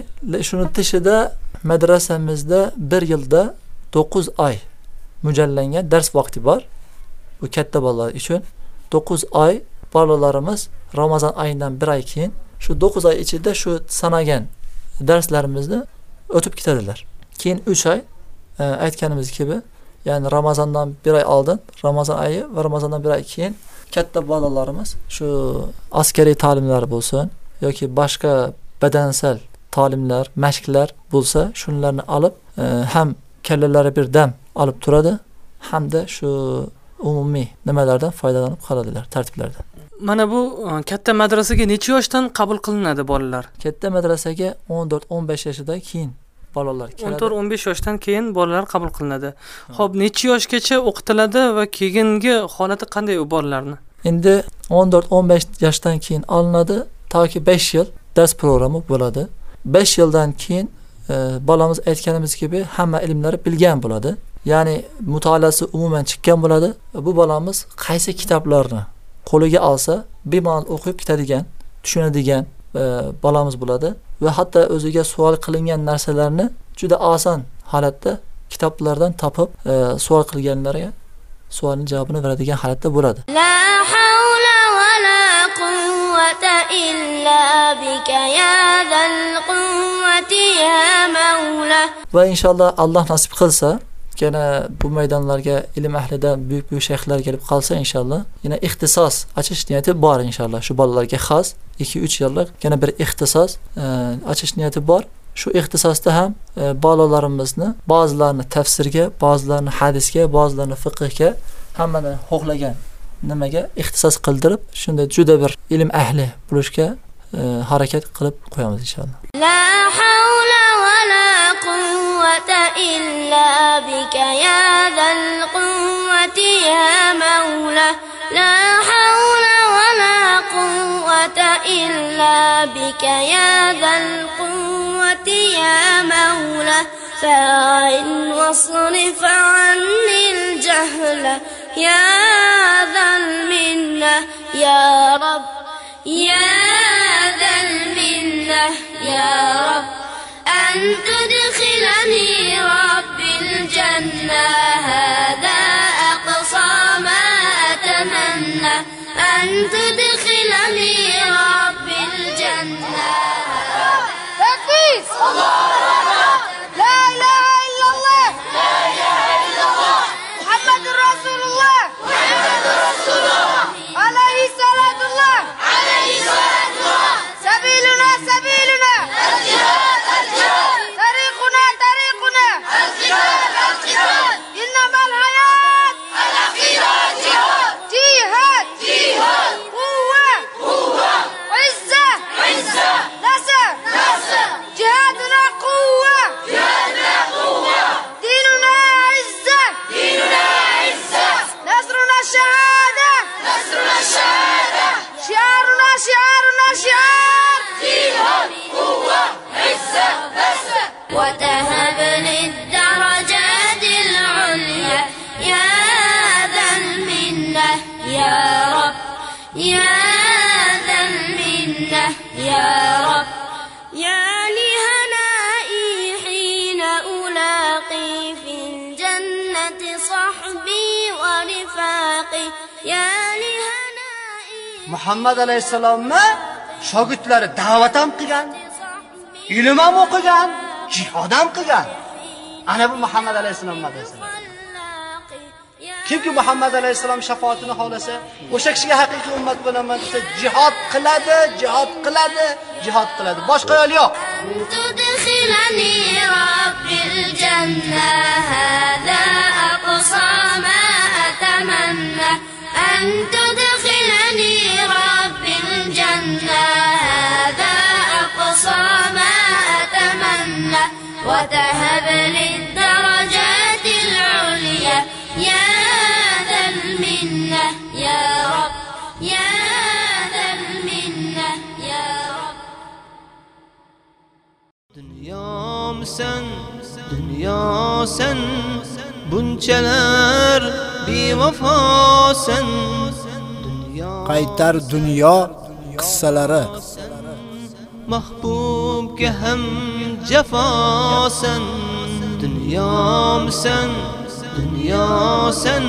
shuni tishida madrasamizda bir yilda to'qqiz oy mo'ljallangan dars vaqti bor bu katta bolalar uchun to'qqiz oy bolalarimiz ramazon oyidan bir oy keyin shu to'qqiz oy ichida shu sanagan darslarimizni o'tib ketadilar. Keyin uch oy e, aytganimiz kabi ya'ni ramazondan bir oy oldin ramazon oyi va ramazondan bir oy keyin katta bolalarimiz shu askariy ta'limlar bo'lsin yoki boshqa badansal ta'limlar mashqlar bo'lsa shunlarni olib e, ham kallalari bir dam olib turadi hamda shu umumiy nimalardan foydalanib qoladilar tartiblardan. Mana bu e, katta madrasaga necha yoshdan qabul qilinadi bolalar? Katta madrasaga 14-15 yoshidan keyin bolalar o'n keladi to'rt o'n besh yoshdan keyin bolalar qabul qilinadi. Ho'p necha yoshgacha o'qitiladi va keyingi holati qanday u bolalarni? Endi 14-15 yoshdan keyin olinadi toki 5 yil dars programmi bo'ladi. 5 yildan keyin e, bolamiz aytganimiz kabi hamma ilmlari bilgan bo'ladi. Ya'ni mutolaasi umuman chiqqan bo'ladi. Bu bolamiz qaysi kitoblarni qo'liga olsa bemalol o'qib ketadigan tushunadigan e, bolamiz bo'ladi va hatto o'ziga savol qilingan narsalarni juda oson holatda kitoblardan topib e, savol qilganlarga savolni javobini beradigan holatda bo'ladi. La va la quvvata illa ya ya va inshaalloh alloh nasib qilsa yana bu maydonlarga ilm ahlidan buyuk buyuk shayxlar kelib qolsa inshaalloh yana ixtisos ochish niyati bor inshaalloh shu bolalarga xos. Ikki uch yillik yana bir ixtisos e, ochish niyati bor. Shu ixtisosda ham e, bolalarimizni ba'zilarini tafsirga ba'zilarini hadisga ba'zilarini fiqhga hammani xohlagan nimaga ixtisos qildirib shunda juda bir ilm ahli bo'lishga e, harakat qilib qo'yamiz inshaalloh. La va la قوة إلا بك يا ذا القوة يا مولى. لا حول ولا قوة إلا بك يا ذا القوة يا مولى. فاعل واصرف عني الجهل يا ذا المنة. يا رب يا ذا المنة. يا رب أن تدخلني رب الجنة. هذا أقصى ما أتمنى. أن تدخلني رب الجنة. تكبير لا إله إلا الله. لا إله إلا الله محمد رسول الله محمد رسول الله عليه صلاة الله. عليه صلاة الله. سبيلنا سبيلنا. عزة نصر وتهب للدرجات العليا. يا ذا المنة يا رب. يا ذا المنة يا رب. يا لهنائي حين ألاقي في الجنة صحبي ورفاقي. يا muhammad alayhissalomni shogirdlari da'vat ham qilgan ilm ham o'qigan jihod ham qilgan ana bu muhammad alayhissalom madrasasi kimki muhammad alayhissalom shafoatini xohlasa o'sha kishiga haqiqiy ummat bo'laman desa jihod qiladi jihod qiladi jihod qiladi boshqa yo'l yo'q تدخلني رب الجنة هذا أقصى ما أتمنى أن تدخلني رب وتهب لي الدرجات العليا يا ذا المنة يا رب يا ذا المنة يا رب Dünyomsan, dunyosan, bunchalar bevafosan. qaytar dunyo qissalari Mahbubga ham jafosan. Dunyomsan, dunyosan,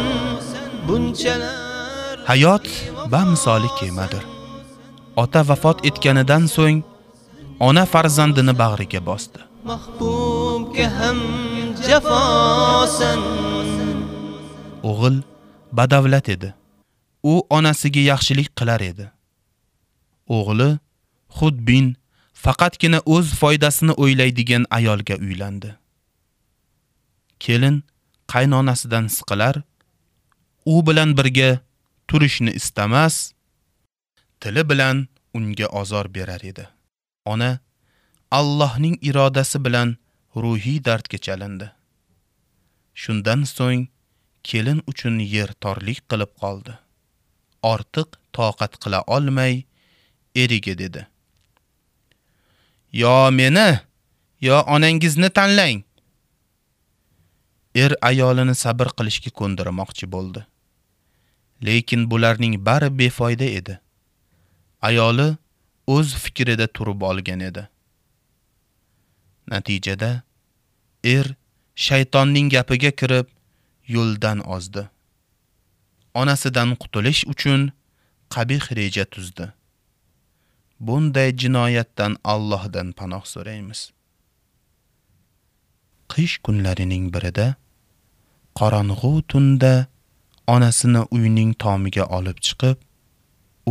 bunchalar Hayot bamisoli kemadir. Ota vafot etganidan so'ng ona farzandini bag'riga bosdi. mahbubga ham jafosan. O'g'il badavlat edi. U onasiga yaxshilik qilar edi. O'g'li xudbin faqatgina o'z foydasini o'ylaydigan ayolga uylandi. Kelin qaynonasidan siqilar, u bilan birga turishni istamas, tili bilan unga azor berar edi. Ona Allohning irodasi bilan ruhiy dardga chalindi. Shundan so'ng kelin uchun yer torlik qilib qoldi. Ortiq toqat qila olmay eriga dedi: "Yo meni, yo onangizni tanlang." Er ayolini sabr qilishga ko'ndirmoqchi bo'ldi. Lekin bularning bari befoyda edi. Ayoli o'z fikrida turib olgan edi. Natijada er shaytonning gapiga kirib yo'ldan ozdi. onasidan qutulish uchun qabih reja tuzdi. Bunday jinoyatdan Allohdan panoh so'raymiz. Qish kunlarining birida qorong'u tunda onasini uyning tomiga olib chiqib,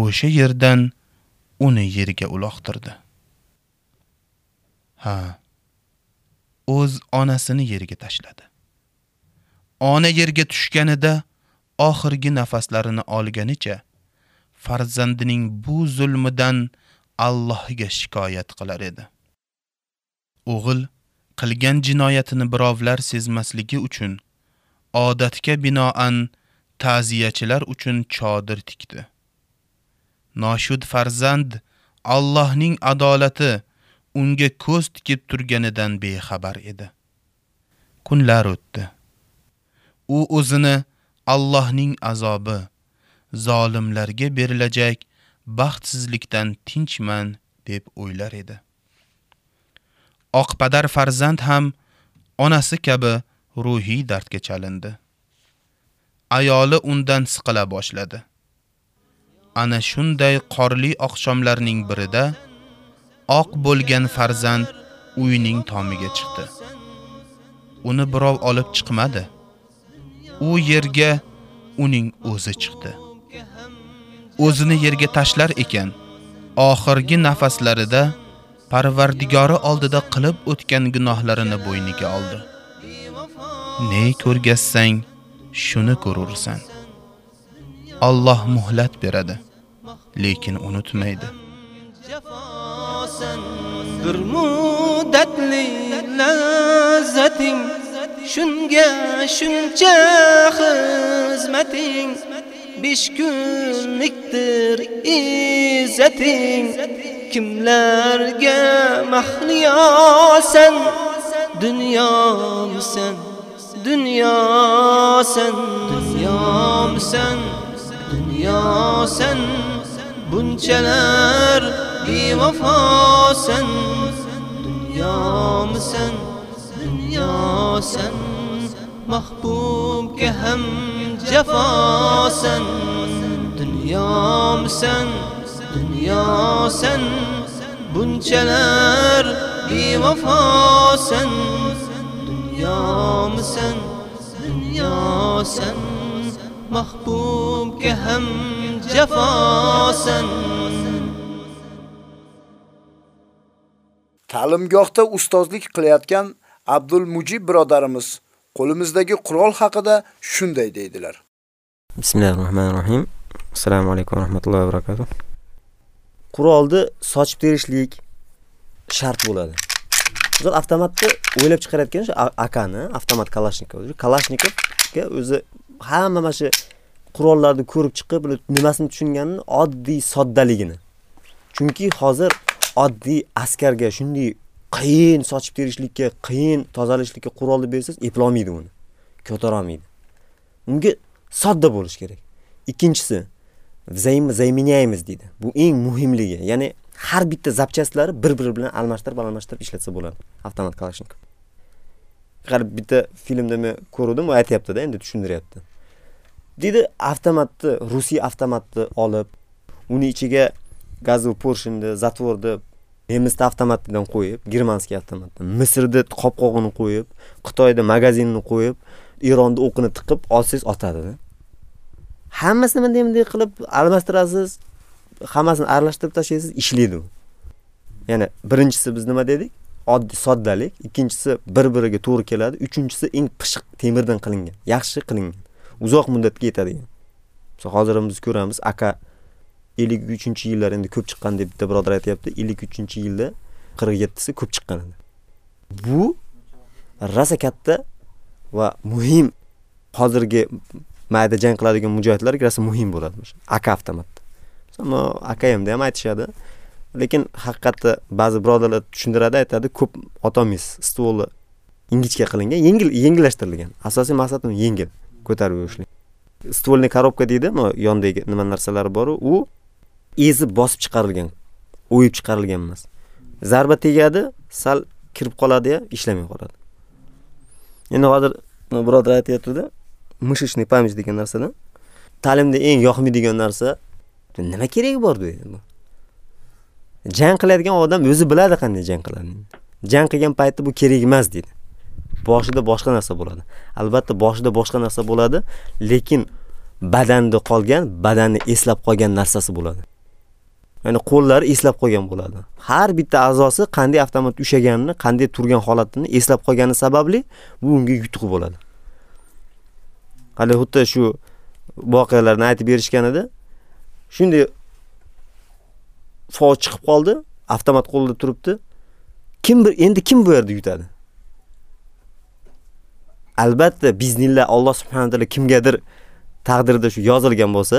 o'sha yerdan uni yerga uloqtirdi. Ha. O'z onasini yerga tashladi. Ona yerga tushganida oxirgi nafaslarini olganicha farzandining bu zulmidan Allohga shikoyat qilar edi. O'g'il qilgan jinoyatini birovlar sezmasligi uchun odatga binoan ta'ziyachilar uchun chodir tikdi. Noshud farzand Allohning adolati unga ko'z tikib turganidan bexabar edi. Kunlar o'tdi. U o'zini Allohning azobi, zolimlarga berilajak baxtsizlikdan tinchman deb o'ylar edi. Oqpadar farzand ham onasi kabi ruhiy dardga chalindi. Ayoli undan siqila boshladi. Ana shunday qorli oqshomlarning birida oq bo'lgan farzand uyining tomiga chiqdi. Uni birov olib chiqmadi. U yerga uning o'zi chiqdi. O'zini yerga tashlar ekan, oxirgi nafaslarida Parvardigori oldida qilib o'tgan gunohlarini bo'yniga oldi. Ne ko'rgassang, shuni ko'rursan. Alloh muhlat beradi, lekin unutmaydi. bir muddatli lazzating shunga shuncha xizmating besh kunlikdir izzating kimlarga mahliyosan? Dunyomsan dunyosan dunyomsan dunyosan. Bunchalar bevafosan. Dunyomisan dunyosan. Mahbubga ham jafosan. Dunyomsan dunyosan. Bunchalar bevafosan. Dunyomsan dunyosan. Mahbubga ham jafosan. Ta'limgohda ustozlik qilayotgan Abdul Mujib birodarimiz qo'limizdagi qurol haqida shunday deydilar. Bismillahirrohmanirrohim. Assalomu alaykum va rahmatullohi va barakatuh. Qurolni sochib terishlik shart bo'ladi. Biz avtomatni o'ylab chiqarayotgan shu akani, avtomat Kalashnikov. Kalashnikovga o'zi hamma mana shu qurollarni ko'rib chiqib, nimasini tushunganini oddiy soddaligini. Chunki hozir oddiy askarga shunday qiyin sochib terishlikka, qiyin tozalashlikka qurolni bersangiz, eplolmaydi uni. Ko'tara olmaydi. Unga sodda bo'lish kerak. Ikkinchisi, zaym zayminyaymiz deydi. Bu eng muhimligi. Ya'ni har bitta zapchastlari bir-biri bilan almashtirib, almashtirib ishlatsa bo'ladi. Avtomat Kalashnikov. qarab bitta filmda men ko'rdim, u aytayapti-da, endi tushuntiryapti Dedi, avtomatni, Rossiya avtomatni olib, uni ichiga gazli porshinni, zatvorni nemisni avtomatidan qo'yib, germanskiy avtomatdan, Misrda qopqog'ini qo'yib, Xitoyda magazinni qo'yib, Eronda o'qini tiqib, olsangiz otadi. Hammasini bunday bunday qilib almashtirasiz, hammasini aralashtirib tashlaysiz, ishlaydi u. Ya'ni birinchisi biz nima dedik? Oddiy soddalik, ikkinchisi bir-biriga to'g'ri keladi, uchinchisi eng pishiq temirdan qilingan, yaxshi qilingan, uzoq muddatga yetadigan. Masalan, hozir biz ko'ramiz, aka 53-yillar endi ko'p chiqqan deb bitta birodar aytayapti. 53-yilda 47si ko'p chiqqan edi. Bu rasa katta va muhim hozirgi mayda jang qiladigan mujohidlarga rosa muhim bo'ladi ak aka avtomat. Ammo akayimda ham aytishadi. Lekin haqiqatda ba'zi birodarlar tushuntiradi, aytadi, ko'p otolmaysiz. Stoli ingichka qilingan, yengil yengillashtirilgan. Asosiy maqsad uni yengil ko'tarib yurishlik. Stolni korobka deydi, yondagi nima narsalari bor u ezib bosib chiqarilgan, o'yib chiqarilgan emas. Zarba tegadi, sal kirib qoladi-ya, ishlamay qoladi. Endi hozir birodar aytayapti-da, мышечный degan narsadan ta'limda eng yoqmaydigan narsa nima keragi bor deydi bu jang qiladigan odam o'zi biladi qanday jang qiladi. jang qilgan paytda bu kerak emas deydi boshida boshqa narsa bo'ladi albatta boshida boshqa narsa bo'ladi lekin badanda qolgan badanni eslab qolgan narsasi bo'ladi ya'ni qo'llari eslab qolgan bo'ladi. Har bitta a'zosi qanday avtomat ushlaganini qanday turgan holatini eslab qolgani sababli bu unga yutuq bo'ladi. Hali xuddi shu voqealarni aytib berishganida shunday fo chiqib qoldi avtomat qo'lida turibdi. Kim bir endi kim bu yerda yutadi? Albatta biznillah alloh subhanahu taolo kimgadir taqdirda shu yozilgan bo'lsa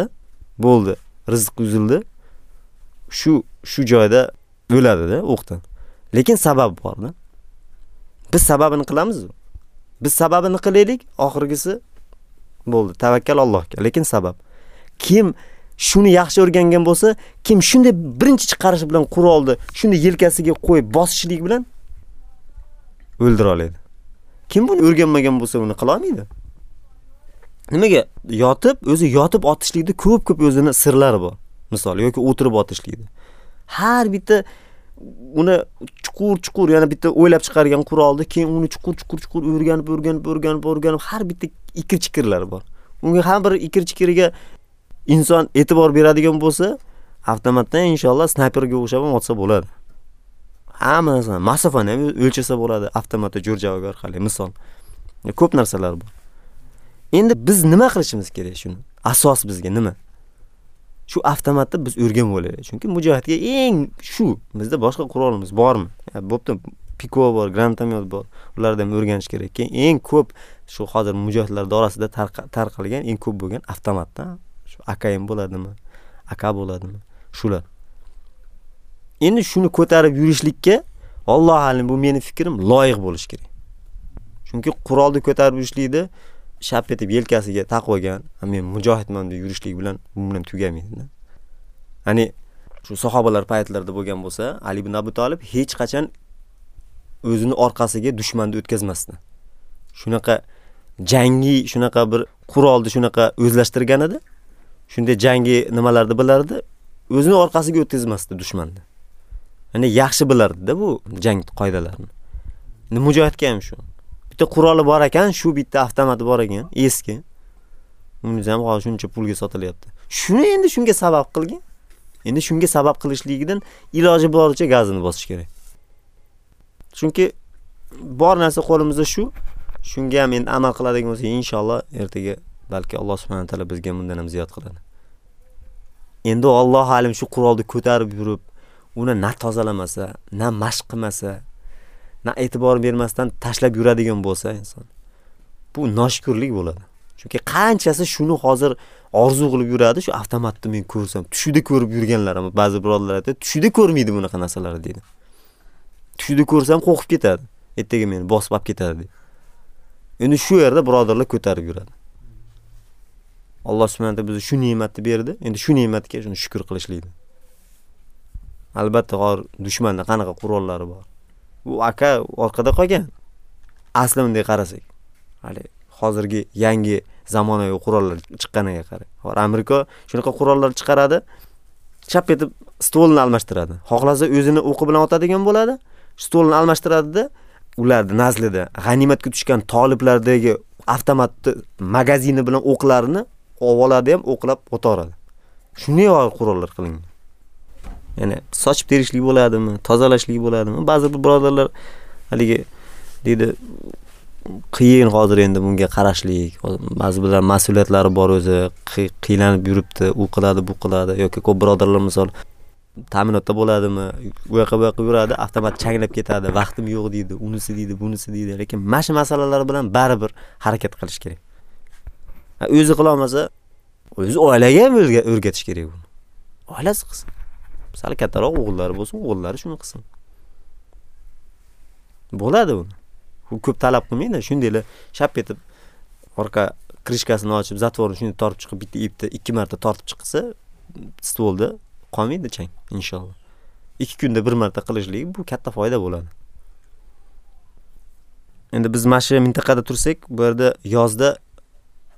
bo'ldi rizq uzildi. Shu shu joyda o'ladida o'qdan. Lekin sabab borda. Biz sababini qilamiz biz sababini qilaylik oxirgisi bo'ldi. Tavakkal allohga. Lekin sabab. Kim shuni yaxshi o'rgangan bo'lsa kim shunday birinchi chiqarish bilan qurolni shunday yelkasiga qo'yib bosishlik bilan o'ldira oladi kim buni o'rganmagan bo'lsa uni qila olmaydi. Nimaga? Yotib o'zi yotib otishlikda ko'p ko'p o'zini sirlari bor. Misol yoki o'tirib otishlikdi har bitta uni chuqur chuqur yana bitta o'ylab chiqargan qurolni keyin uni chuqur chuqur chuqur o'rganib o'rganib o'rganib o'rganib har bitta ikir chikirlari bor. Unga har bir ikir chikiriga inson e'tibor beradigan bo'lsa avtomatdan inshaalloh snayperga o'xshab ham otsa bo'ladi. Hamma narsani masofani ham o'lchasa bo'ladi avtomatda jo'rjavagar orqali misol. Ko'p narsalar bor. Endi biz nima qilishimiz kerak shuni? Asos bizga nima? Shu avtomatni biz o'rganib olaylik chunki mujohidga eng shu bizda boshqa qurolimiz bormi? Bo'pti piko bor granatomet bor ularni ham o'rganish kerak. Keyin eng ko'p shu hozir mujohidlar orasida tarqalgan eng ko'p bo'lgan avtomatda shu akm bo'ladimi aka bo'ladimi? Shular. Endi shuni ko'tarib yurishlikka allohu alam bu meni fikrim loyiq bo'lish kerak. Chunki qurolni ko'tarib yurishlikda shap etib yelkasiga taqib olgan men mujohidman deb yurishlik bilan bu bilan tugamaydi ya'ni shu sahobalar paytlarida bo'lgan bo'lsa ali ibn abu tolib hech qachon o'zini orqasiga dushmanni o'tkazmasdi. Shunaqa jangi shunaqa bir qurolni shunaqa o'zlashtirgan edi. Shunday jangi nimalarni bilardi? O'zini orqasiga o'tkazmasdi dushmanni. Ya'ni yaxshi bilardida bu jang qoidalarini. Mujohidga ham shu. Bitta quroli bor ekan shu bitta avtomati bor ekan eski. Uni ham hozir shuncha pulga sotilyapti. Shuni endi shunga sabab qilgin. Endi shunga sabab qilishligidan iloji boricha gazini bosish kerak. Chunki bor narsa qo'limizda shu. Shunga ham endi amal qiladigan bo'lsak inshaalloh ertaga balki alloh subhanahu taolo bizga bundan ham ziyod qiladi. Endi Alloh alim shu qurolni ko'tarib yurib uni na tozalamasa na mashq qilmasa na e'tibor bermasdan tashlab yuradigan bo'lsa inson bu noshukurlik bo'ladi. Chunki qanchasi shuni hozir orzu qilib yuradi shu avtomatni men ko'rsam tushida ko'rib yurganlarim ba'zi birodarlar aytadi tushida ko'rmaydi bunaqa narsalarni deydi tushida ko'rsam qo'rqib ketadi ertaga meni bosib olib ketadi deydi endi shu yerda birodarlar ko'tarib yuradi. Alloh subhanahu taolo bizga shu ne'matni berdi endi shu ne'matga shuni shukur qilishlikdir albatta hozir dushmanda qanaqa qurollari bor? U aka orqada qolgan. Asli bunday qarasak. Hali hozirgi yangi zamonaviy qurollar chiqqaniga qarang. Hozir amerika shunaqa qurollar chiqaradi chap etib stolni almashtiradi. Xohlasa o'zini o'qi bilan otadigan bo'ladi stolni almashtiradida ularni nazlida g'animatga tushgan toliblardagi avtomatni magazini bilan o'qlarini olib oladi ham o'qlab o'taveradi shunday qurollar qilingan ya'ni sochib terishlik bo'ladimi tozalashlik bo'ladimi? Ba'zi bir birodarlar haligi deydi qiyin hozir endi bunga qarashlik. Ba'zi birlar mas'uliyatlari bor o'zi qiynalib yuribdi u qiladi bu qiladi. Yoki ko'p birodarlar misol ta'minotda bo'ladimi u yoqqa bu yoqqa yuradi avtomat changlab ketadi. Vaqtim yo'q deydi unisi deydi bunisi deydi. Lekin mana shu masalalar bilan baribir harakat qilish kerak. O'zi qilolmasa o'zi oilaga ham o'rgatish kerak buni. Oilasi qilsin. Sal kattaroq o'g'illari bo'lsin o'g'illari shuni qilsin. Bo'ladi uni. U ko'p talab qilmaydi shundaylar shap etib orqa krishkasini ochib zatvorni shunday tortib chiqib bitta ipni ikki marta tortib chiqsa stolda qolmaydi chang inshaalloh. Ikki kunda bir marta qilishlik bu katta foyda bo'ladi. Endi biz mana shu mintaqada tursak bu yerda yozda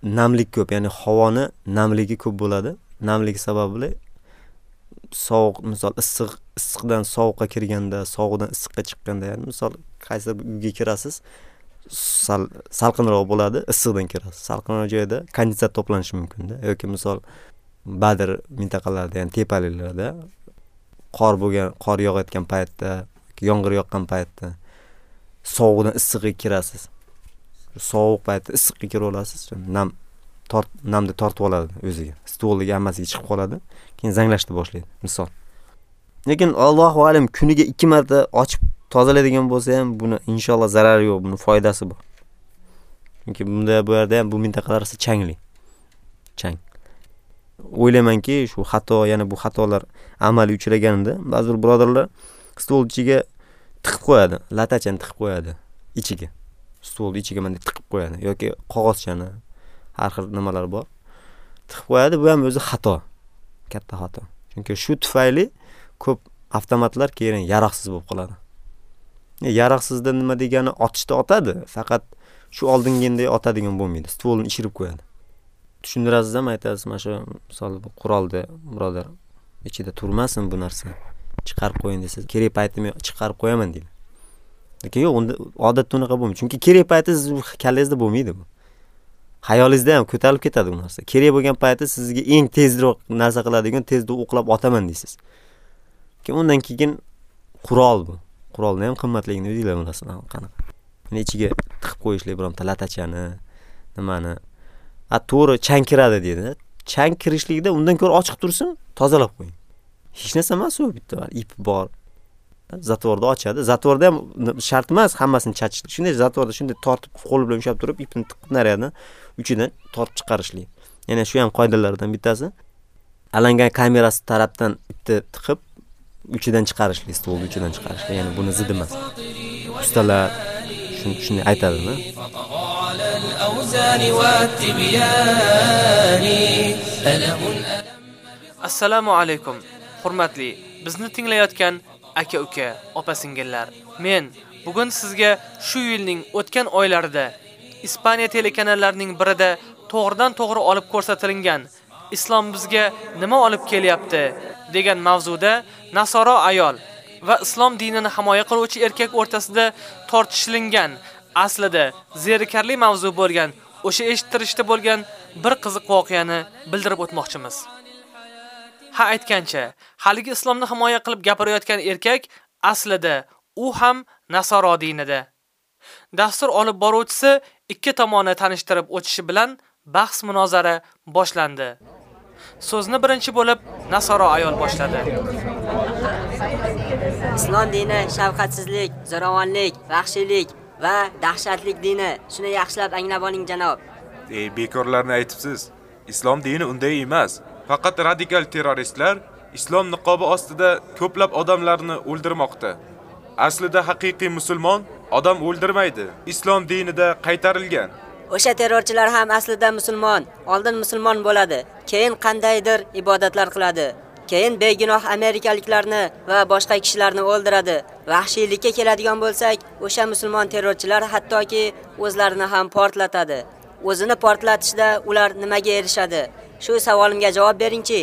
namlik ko'p, ya'ni havoni namligi ko'p bo'ladi. namlik sababli sovuq, misol issiq, issiqdan sovuqqa kirganda, sovuqdan issiqqa chiqqanda, ya'ni misol qaysi bir uyga kirasiz, sal salqinroq bo'ladi, issiqdan kirasiz. Salqinroq joyda kondensat to'planishi mumkin-da yoki misol Badr mintaqalarida, ya'ni tepaliklarda qor bo'lgan, qor yog'ayotgan paytda, yomg'ir yoqqan paytda sovuqdan issiqqa kirasiz. Sovuq paytda issiqqa kirib olasiz, nam tort namni tortib oladi o'ziga. Stoliga hammasiga chiqib qoladi. Keyin zanglashni boshlaydi, misol. Lekin Allohu alim kuniga 2 marta ochib tozalaydigan bo'lsa ham buni inshaalloh zarari yo'q, buni foydasi bor. Chunki bunda bu yerda ham bu mintaqalar esa changli. Chang. O'ylaymanki, shu xato, yana bu xatolar amaliy uchraganida ba'zi bir birodarlar stol ichiga tiqib qo'yadi, latachani tiqib qo'yadi ichiga. Stol ichiga mana tiqib qo'yadi yoki qog'ozchani har xil nimalar bor. Tiqib qo'yadi, bu ham o'zi xato. Katta xato. Chunki shu tufayli ko'p avtomatlar keyin yaroqsiz bo'lib qoladi. E, Yaroqsizda nima degani otishda otadi, faqat shu oldingiday otadigan bo'lmaydi. Stvolni ichirib qo'yadi. Tushundirasizmi, aytasiz, mana shu misol qurolda birodar ichida turmasin bu narsa. Chiqarib qo'ying desiz, kerak payti chiqarib qo'yaman deydi. Lekin yo'q, unda odatda unaqa bo'lmaydi. Chunki kerak payti siz kallangizda bo'lmaydi bu. Hayolingizda ham ko'tarilib ketadi bu narsa. Kerak bo'lgan paytda sizga eng tezroq narsa qiladigan tezda o'qlab otaman deysiz. Keyin undan keyin qurol bu. Qurolni ham qimmatligini o'zinglar bilasizlar qanaqa. Uni ichiga tiqib qo'yishlik bironta latachani, nimani. A to'g'ri chang kiradi deydi. Chang kirishligida undan ko'ra ochiq tursin, tozalab qo'ying. Hech narsa emas u bitta ip bor. Zatvorda ochadi. Zatvorda ham shart emas hammasini chachish. Shunday zatvorda shunday tortib qo'l bilan ushlab turib ipni tiqib naryadan uchidan tortib chiqarishlik. Yana shu ham qoidalardan bittasi. Alangan kamerasi tarafdan bitta tiqib uchidan chiqarishlik, stolni uchidan chiqarishlik. Ya'ni buni zid emas. Ustalar shuni shunday aytadimi? Assalomu alaykum. Hurmatli, bizni tinglayotgan aka-uka, opa-singillar. Men bugun sizga shu yilning o'tgan oylarida Ispaniya telekanallarining birida to'g'ridan to'g'ri olib ko'rsatilgan Islom bizga nima olib kelyapti degan mavzuda Nasoro ayol va islom dinini himoya qiluvchi erkak o'rtasida tortishilgan aslida zerikarli mavzu bo'lgan, o'sha eshittirishda bo'lgan bir qiziq voqeani bildirib o'tmoqchimiz. Ha aytgancha, haligi islomni himoya qilib gapirayotgan erkak aslida u ham Nasoro dinida. Dastur olib boruvchisi ikki tomonni tanishtirib o'tishi bilan bahs munozara boshlandi. So'zni birinchi bo'lib Nasoro ayol boshladi. Islom dini shafqatsizlik, zo'ravonlik, vahshiylik va dahshatlik dini. Shuni yaxshilab anglab oling janob. Ey bekorlarni aytibsiz. Islom dini unday emas. Faqat radikal terroristlar islom niqobi ostida ko'plab odamlarni o'ldirmoqda. Aslida haqiqiy musulmon odam o'ldirmaydi. Islom dinida qaytarilgan. O'sha terrorchilar ham aslida musulmon. Oldin musulmon bo'ladi, keyin qandaydir ibodatlar qiladi. Keyin begunoh amerikaliklarni va boshqa kishilarni o'ldiradi. Vahshiylikka keladigan bo'lsak, o'sha musulmon terrorchilar hattoki o'zlarini ham portlatadi. O'zini portlatishda ular nimaga erishadi? Shu savolimga javob beringchi.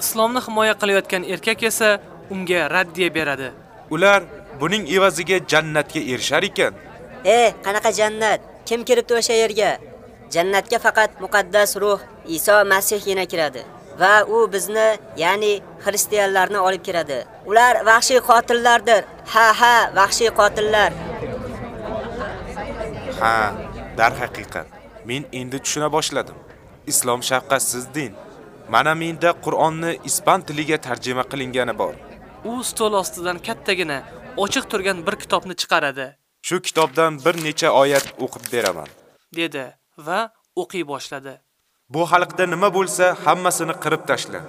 Islomni himoya qilayotgan erkak esa unga raddiya beradi. Ular buning evaziga jannatga erishar ekan. E, qanaqa jannat? Kim kiribdi o'sha yerga? Jannatga faqat muqaddas ruh Iso Masihgina kiradi. Va u bizni, ya'ni xristianlarni olib kiradi. Ular vahshiy qotillardir. Ha ha, vahshiy qotillar. Ha, dar haqiqat. Men endi tushuna boshladim. Islom shafqatsiz din. Mana menda Qur'onni ispan tiliga tarjima qilingani bor. U stol ostidan kattagina ochiq turgan bir kitobni chiqaradi. Shu kitobdan bir necha oyat o'qib beraman. dedi va o'qiy boshladi. Bu xalqda nima bo'lsa, hammasini qirib tashla.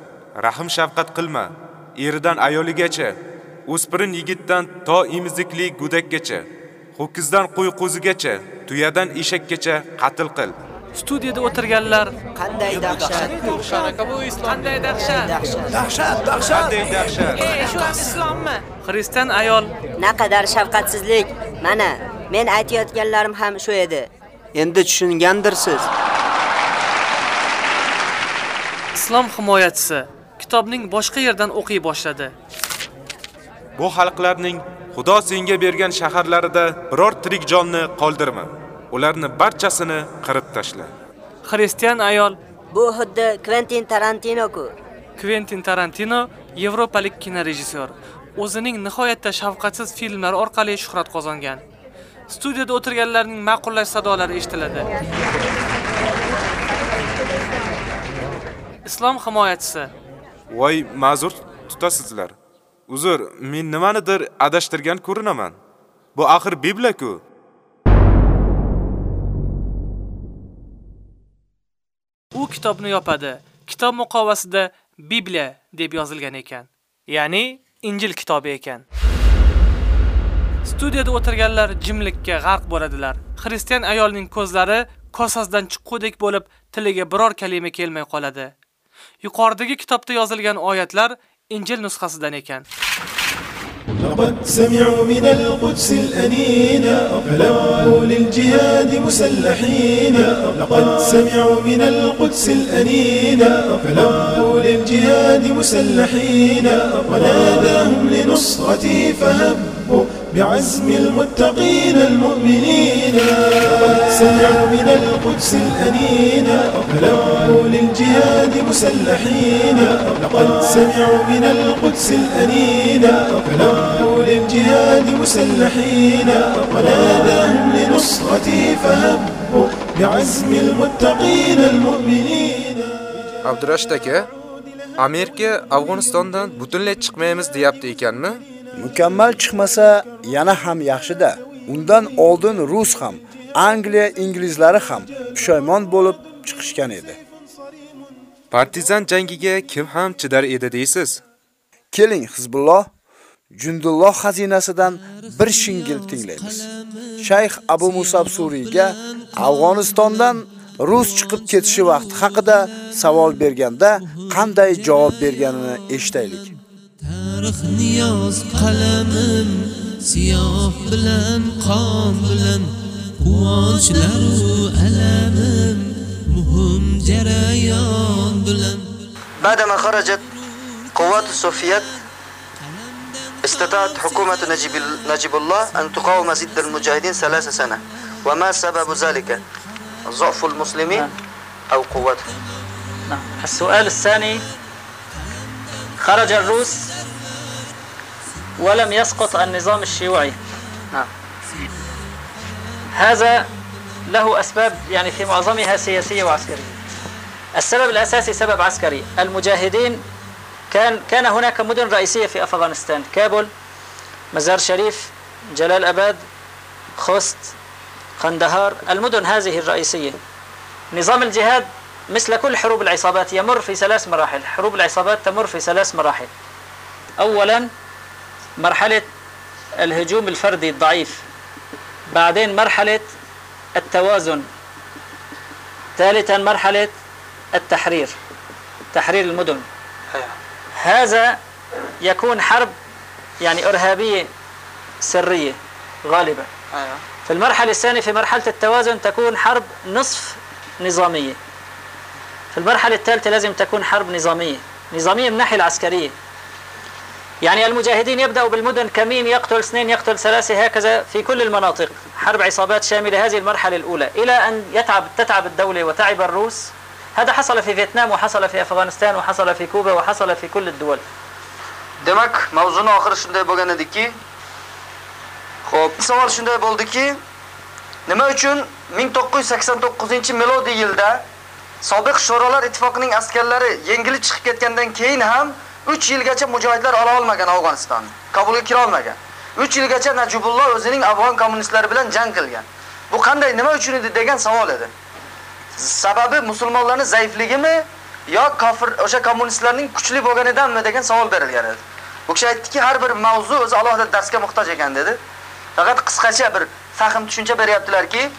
Rahim shafqat qilma. Eridan ayoligacha, o'spirin yigitdan to imizikli go'dakgacha, ho'kizdan qo'y qo'zigacha, tuyadan eshakkacha qatl qil. Studiyada o'tirganlar qanday dahshat. Qanday dahshat. Dahshat, dahshat. Qanday dahshat. Ey, shu islommi? Xristian ayol Naqadar shafqatsizlik. Mana, men aytayotganlarim ham shu edi. Endi tushungandirsiz. Islom himoyachisi kitobning boshqa yerdan o'qiy boshladi. Bu xalqlarning Xudo senga bergan shaharlarida biror tirik jonni qoldirma. Ularni barchasini qirib tashla. Xristian ayol Bu xuddi Quentin Tarantino-ku. Quentin Tarantino yevropalik kinorejissyor. O'zining nihoyatda shafqatsiz filmlari orqali shuhrat qozongan. Studiyada o'tirganlarning ma'qullash sadolari eshitiladi. Islom himoyachisi Voy, ma'zur tutasizlar. Uzr, men nimanidir adashtirgan ko'rinaman. Bu axir Bibliya-ku. Kitobni yopadi. Kitob muqovasida Bibliya deb yozilgan ekan. Ya'ni Injil kitobi ekan. Studiyada o'tirganlar jimlikka g'arq bo'ladilar. Xristian ayolning ko'zlari kosasdan chiqqudek bo'lib, tiliga biror kalima kelmay qoladi. Yuqoridagi kitobda yozilgan oyatlar Injil nusxasidan ekan. لقد سمعوا من القدس الأنين فلبوا للجهاد مسلحين. لقد سمعوا من القدس الأنين فلبوا للجهاد مسلحين. وناداهم لنصرته فهبوا بعزم المتقين المؤمنين. سمعوا من القدس الأنين. فلبوا للجهاد مسلحين. لقد سمعوا من القدس الأنين. فلبوا للجهاد مسلحين. وناداهم لنصرته فهبوا بعزم المتقين المؤمنين. Abdurash aka, Amerika Afg'onistondan butunlay chiqmaymiz deyapti ekanmi? Mukammal chiqmasa yana ham yaxshida. Undan oldin Rus ham, Angliya inglizlari ham pushaymon bo'lib chiqishgan edi. Partizan jangiga kim ham chidar edi deysiz? Keling Hizbulloh Jundulloh xazinasidan bir shingil tinglaymiz. Shayx Abu Musab Suriyga Afg'onistondan Rus chiqib ketishi vaqti haqida savol berganda qanday javob berganini eshitaylik. Tarix niyoz qalamim siyoh bilan qon bilan quvonchlaru alamim muhim jarayon bilan بعدما خرجت قوات السوفيات استطاعت حكومة نجيب, نجيب الله أن تقاوم ضد المجاهدين ثلاث سنة. وما سبب ذلك؟ ضعف المسلمين أو قوتهم نعم. السؤال الثاني خرج الروس ولم يسقط النظام الشيوعي. نعم. هذا له أسباب يعني في معظمها سياسية وعسكرية. السبب الأساسي سبب عسكري. المجاهدين كان كان هناك مدن رئيسية في أفغانستان. كابول مزار شريف جلال أباد خوست قندهار. المدن هذه الرئيسية. نظام الجهاد مثل كل حروب العصابات يمر في ثلاث مراحل. حروب العصابات تمر في ثلاث مراحل. أولا مرحلة الهجوم الفردي الضعيف. بعدين مرحلة التوازن. ثالثا مرحلة التحرير تحرير المدن. هذا يكون حرب يعني إرهابية سرية غالبا. في المرحلة الثانية في مرحلة التوازن تكون حرب نصف نظامية. في المرحلة الثالثة لازم تكون حرب نظامية. نظامية من الناحية العسكرية. يعني المجاهدين يبدأوا بالمدن كمين يقتل اثنين يقتل ثلاثة هكذا في كل المناطق. حرب عصابات شاملة هذه المرحلة الأولى. إلى أن يتعب تتعب الدولة وتعب الروس. هذا حصل في فيتنام وحصل في أفغانستان وحصل في كوبا وحصل في كل الدول. demak mavzuni oxiri shunday bo'lgan ediki Xo'p, savol shunday bo'ldiki, nima uchun 1989-milodiy yilda sobiq Sho'rolar ittifoqining askarlari yengilib chiqib ketgandan keyin ham 3 yilgacha mujohidlar ola olmagan Afg'onistonni. Kabulga kira olmagan. 3 yilgacha Najibulloh o'zining afg'on kommunistlari bilan jang qilgan. Bu qanday, nima uchun edi degan savol edi. Sababi musulmonlarning zaifligimi yo kofir o'sha kommunistlarning kuchli bo'lganidanmi degan savol berilgan edi. Bu kishi aytdiki, har bir mavzu o'zi alohida darsga muhtoj ekan dedi. Faqat qisqacha bir fahm tushuncha beryaptilarki,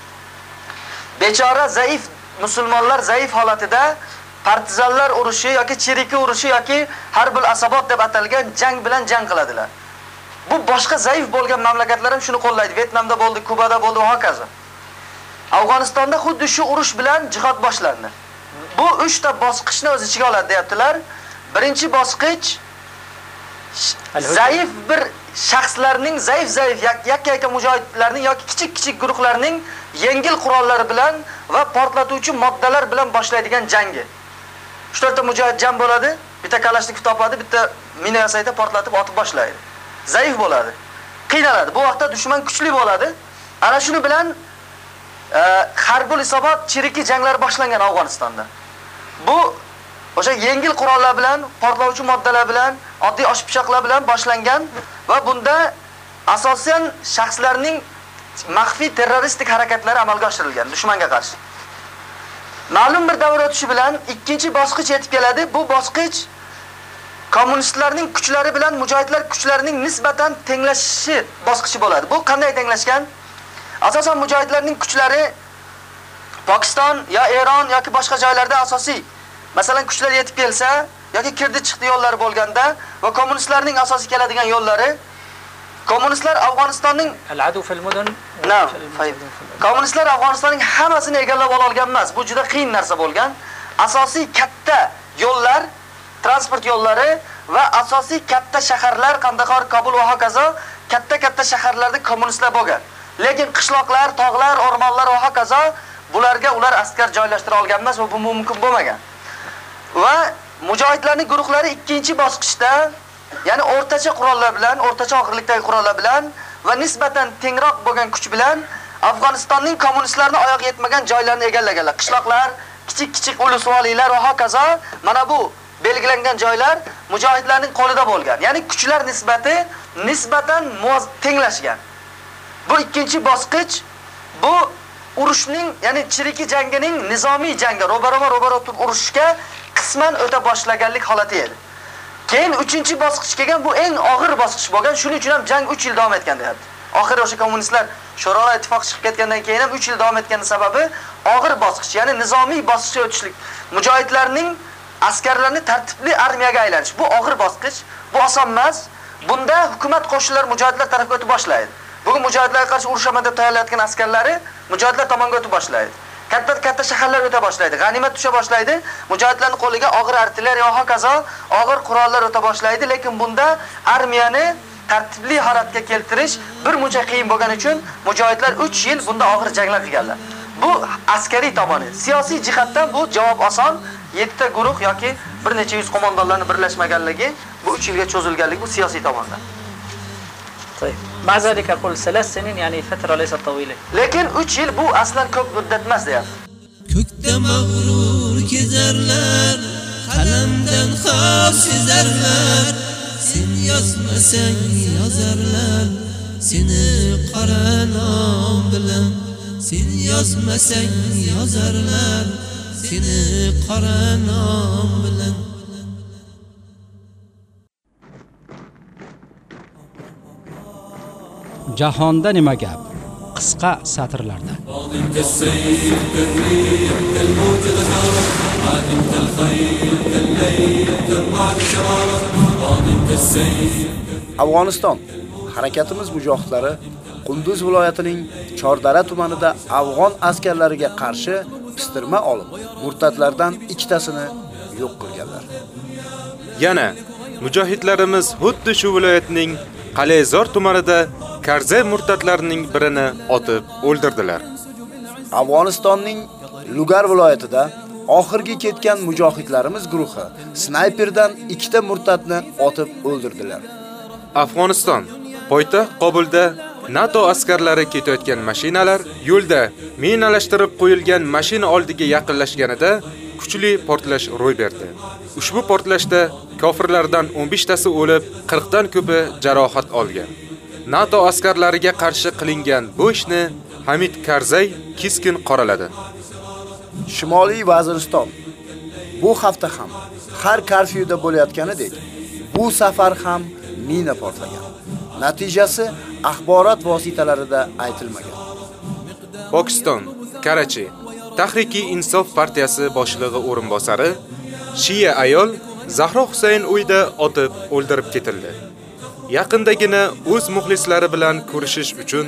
bechora zaif musulmonlar zaif holatida partizanlar urushi yoki cheriki urushi yoki harbul asobot deb atalgan jang bilan jang qiladilar. Bu boshqa zaif bo'lgan mamlakatlar ham shuni qo'llaydi. Vyetnamda bo'ldi, Kubada bo'ldi va hokazo. Afg'onistonda xuddi shu urush bilan jihad boshlandi. bu 3 ta bosqichni o'z ichiga oladi deyaptilar. Birinchi bosqich zaif bir shaxslarning zaif-zaif yakka-yakka mujohidlarning yoki kichik-kichik guruhlarning yengil qurollari bilan va portlatuvchi moddalar bilan boshlaydigan jangi. 3 ta mujohid jam bo'ladi, bitta kalashnikov topadi, bitta mina yasaydi, portlatib otib boshlaydi. Zaif bo'ladi. Qiynaladi. Bu vaqtda dushman kuchli bo'ladi. Ana shuni bilan e, Harbul Isobat chiriki janglar boshlangan Afg'onistonda. Bu o'sha yengil qurollar bilan, portlovchi moddalar bilan, oddiy osh pichoqlar bilan boshlangan va bunda asosan shaxslarning maxfiy terroristik harakatlari amalga oshirilgan dushmanga qarshi. Ma'lum bir davr o'tishi bilan ikkinchi bosqich yetib keladi. Bu bosqich kommunistlarning kuchlari bilan mujohidlar kuchlarining nisbatan tenglashishi bosqichi bo'ladi. Bu qanday tenglashgan? Asosan mujohidlarning kuchlari Pokiston yo Eron yoki boshqa joylarda asosiy masalan kuchlar yetib kelsa yoki kirdi chiqdi yo'llari bo'lganda va kommunistlarning asosiy keladigan yo'llari kommunistlar Afg'onistonning al-adu fil mudun Nam, kommunistlar Afg'onistonning hammasini egallab ola olgan emas. Bu juda qiyin narsa bo'lgan. Asosiy katta yo'llar, transport yo'llari va asosiy katta shaharlar Qandahor, Kabul va hokazo katta-katta shaharlarda kommunistlar bo'lgan. Lekin qishloqlar, tog'lar, o'rmonlar va hokazo bularga ular askar joylashtira olgan emas va bu mumkin bo'lmagan. Va mujohidlarning guruhlari ikkinchi bosqichda, ya'ni o'rtacha qurollar bilan, o'rtacha og'irlikdagi qurollar bilan va nisbatan tengroq bo'lgan kuch bilan Afg'onistonning kommunistlarni oyoq yetmagan joylarini egallaganlar. Qishloqlar, kichik-kichik ulusvoliylar va hokazo mana bu belgilangan joylar mujohidlarning qo'lida bo'lgan. Ya'ni kuchlar nisbati nisbatan tenglashgan. Bu ikkinchi bosqich bu urushning, ya'ni chiriki jangining nizomiy jangga, ro'baroma ro'baro turib urushga qisman o'ta boshlaganlik holati edi. Keyin 3-bosqich kelgan bu eng og'ir bosqich bo'lgan. Shuning uchun ham jang 3 yil davom etgan deyapti. Oxiri o'sha kommunistlar Sho'rolar ittifoqi chiqib ketgandan keyin ham 3 yil davom etgani sababi og'ir bosqich, ya'ni nizomiy bosqichga o'tishlik. Mujohidlarning askarlarni tartibli armiyaga aylanish. Bu og'ir bosqich, bu oson emas. Bunda hukumat qo'shinlar mujohidlar tarafiga o'tib boshlaydi. Bugun mujohidlarga qarshi urushamanda tayyorlayotgan askarlari mujohidlar tomonga o'tib boshlaydi. katta-katta shaharlar o'ta boshlaydi, g'animat tusha boshlaydi, mujohidlarning qo'liga og'ir artilleriya va hokazo og'ir qurollar o'ta boshlaydi, lekin bunda armiyani tartibli holatga keltirish bir muncha qiyin bo'lgani uchun mujohidlar 3 yil bunda og'ir janglar qilganlar. Bu askariy tomoni, siyosiy jihatdan bu javob oson, 7 ta guruh yoki bir necha yuz qo'mondonlarning birlashmaganligi bu 3 yilga cho'zilganligi bu siyosiy tomondan. Tayyib. Ma zalika qul 3 sinin ya'ni fatra laysa tawila. Lekin 3 yil bu aslan ko'p muddat emas deyapti. Ko'kda mag'rur kezarlar, qalamdan xavf sezarlar. Sen yozmasang yozarlar, seni qora nom bilan. Sen yozmasang yozarlar, seni qora nom bilan. jahonda nima gap? Qisqa satrlarda. Afg'oniston harakatimiz mujohidlari qunduz viloyatining chordara tumanida afg'on askarlariga qarshi pistirma olib murtadlardan ikkitasini yo'q qilganlar. Yana mujohidlarimiz xuddi shu viloyatning Qalezor tumanida Karzay murtadlarining birini otib o'ldirdilar. Afg'onistonning Lugar viloyatida oxirgi ketgan mujohidlarimiz guruhi snayperdan ikkita murtadni otib o'ldirdilar. Afg'oniston poytaxt Qobulda NATO askarlari ketayotgan mashinalar yo'lda minalashtirib qo'yilgan mashina oldiga yaqinlashganida kuchli portlash ro'y berdi. Ushbu portlashda kofirlardan 15 tasi o'lib, 40 dan ko'pi jarohat olgan. NATO askarlariga qarshi qilingan bu ishni Hamid Karzay keskin qoraladi. Shimoliy Vaziriston bu hafta ham har karfyuda bo'layotganidek bu safar ham mina portlagan. Natijasi axborot vositalarida aytilmagan. Pokiston, Karachi, Tahriki Insof partiyasi boshlig'i o'rinbosari Shia ayol Zahro Husayn uyda otib o'ldirib ketildi. Yaqindagina o'z muxlislari bilan ko'rishish uchun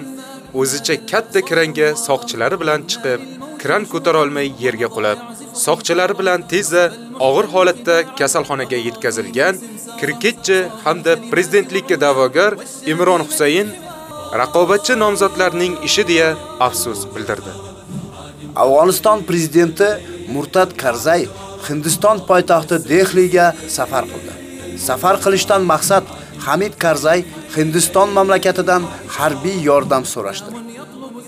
o'zicha katta kiranga soqchilari bilan chiqib, kran ko'tara olmay yerga qulab, soqchilari bilan tezda og'ir holatda kasalxonaga yetkazilgan kriketchi hamda prezidentlikka da'vogar Imron Husayn raqobatchi nomzodlarning ishi deya afsus bildirdi. Afg'oniston prezidenti Murtad Karzay Hindiston poytaxti Dehliga safar qildi. Safar qilishdan maqsad Hamid Karzay Hindiston mamlakatidan harbiy yordam so'rashdi.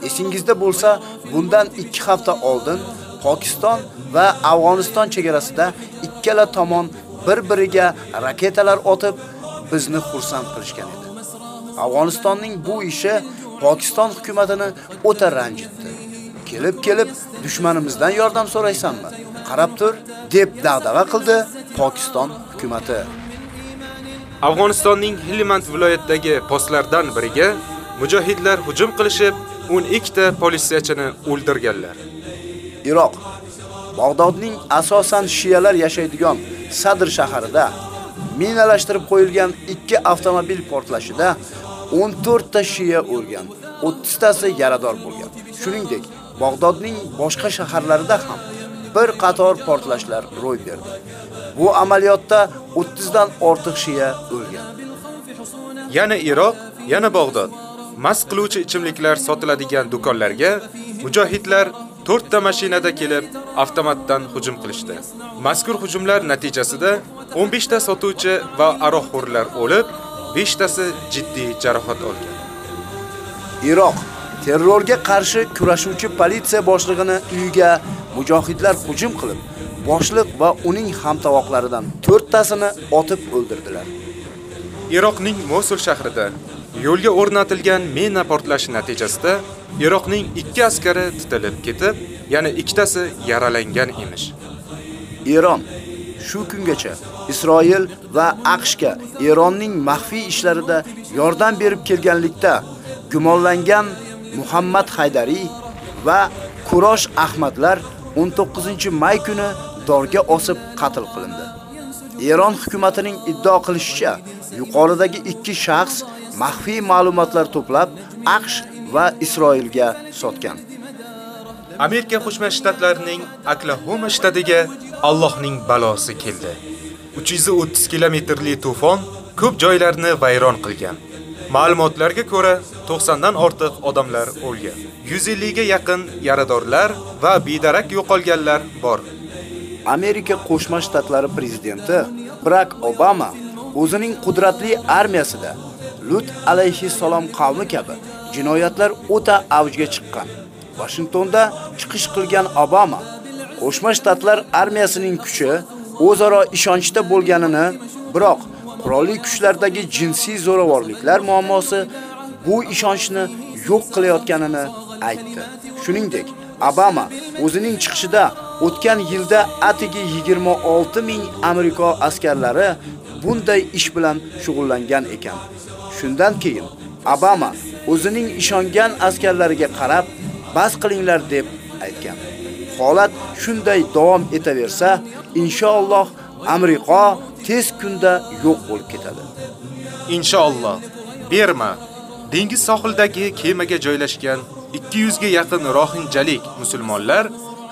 Esingizda bo'lsa, bundan 2 hafta oldin Pokiston va Afg'oniston chegarasida ikkala tomon bir-biriga raketalar otib, bizni xursand qilishgan edi. Afg'onistonning bu ishi Pokiston hukumatini o'ta ranjitdi. Kelib-kelib dushmanimizdan yordam so'raysanmi? Qarab tur, deb dag'dag'a qildi Pokiston hukumatı. Afg'onistonning Helmand viloyatidagi postlardan biriga mujohidlar hujum qilishib, 12 ta politsiyachini o'ldirganlar. Iroq Bag'dodning asosan shiyalar yashaydigan Sadr shahrida minalashtirib qo'yilgan ikki avtomobil portlashida 14 ta shiya o'lgan, 30 tasi yarador bo'lgan. Shuningdek, Bag'dodning boshqa shaharlarida ham bir qator portlashlar ro'y berdi. Bu amaliyotda 30 dan ortiq shiya o'lgan. Yana Iroq, yana Bag'dod. Mast qiluvchi ichimliklar sotiladigan do'konlarga mujohidlar 4 ta mashinada kelib avtomatdan hujum qilishdi. Mazkur hujumlar natijasida 15 ta sotuvchi va aroqxo'rlar o'lib, 5 tasi jiddiy jarohat olgan. Iroq terrorga qarshi kurashuvchi politsiya boshlig'ini uyiga mujohidlar hujum qilib, boshliq va uning hamtovoqlaridan 4 tasini otib o'ldirdilar. Iroqning Mosul shahrida yo'lga o'rnatilgan mina portlashi natijasida Iroqning 2 askari titilib ketib, yana ikkitasi yaralangan emish. Eron shu kungacha Isroil va AQShga Eronning maxfiy ishlarida yordam berib kelganlikda gumonlangan Muhammad Haydari va Kurosh Ahmadlar 19-may kuni dorga osib qatl qilindi. Eron hukumatining iddao qilishicha, yuqoridagi ikki shaxs maxfiy ma'lumotlar to'plab AQSh va Isroilga sotgan. Amerika Qo'shma Shtatlarining Oklahoma shtatiga Allohning balosi keldi. 330 kilometrli to'fon ko'p joylarni vayron qilgan. Ma'lumotlarga ko'ra, 90 dan ortiq odamlar o'lgan. 150 ga yaqin yaradorlar va bedarak yo'qolganlar bor. Amerika Qo'shma Shtatlari prezidenti Barack Obama o'zining qudratli armiyasida Lut alayhi salom qavmi kabi jinoyatlar o'ta avjga chiqqan. Washingtonda chiqish qilgan Obama Qo'shma Shtatlar armiyasining kuchi o'zaro ishonchda bo'lganini, biroq qurolli kuchlardagi jinsiy zo'ravonliklar muammosi bu ishonchni yo'q qilayotganini aytdi. Shuningdek, Obama o'zining chiqishida o'tgan yilda atigi 26 ming Amerika askarlari bunday ish bilan shug'ullangan ekan. Shundan keyin Obama o'zining ishongan askarlariga qarab, bas qilinglar deb aytgan. Holat shunday davom etaversa, inshaalloh Amerika tez kunda yo'q bo'lib ketadi. Inshaalloh. Berma dengiz sohildagi kemaga joylashgan 200 ga yaqin rohinjalik musulmonlar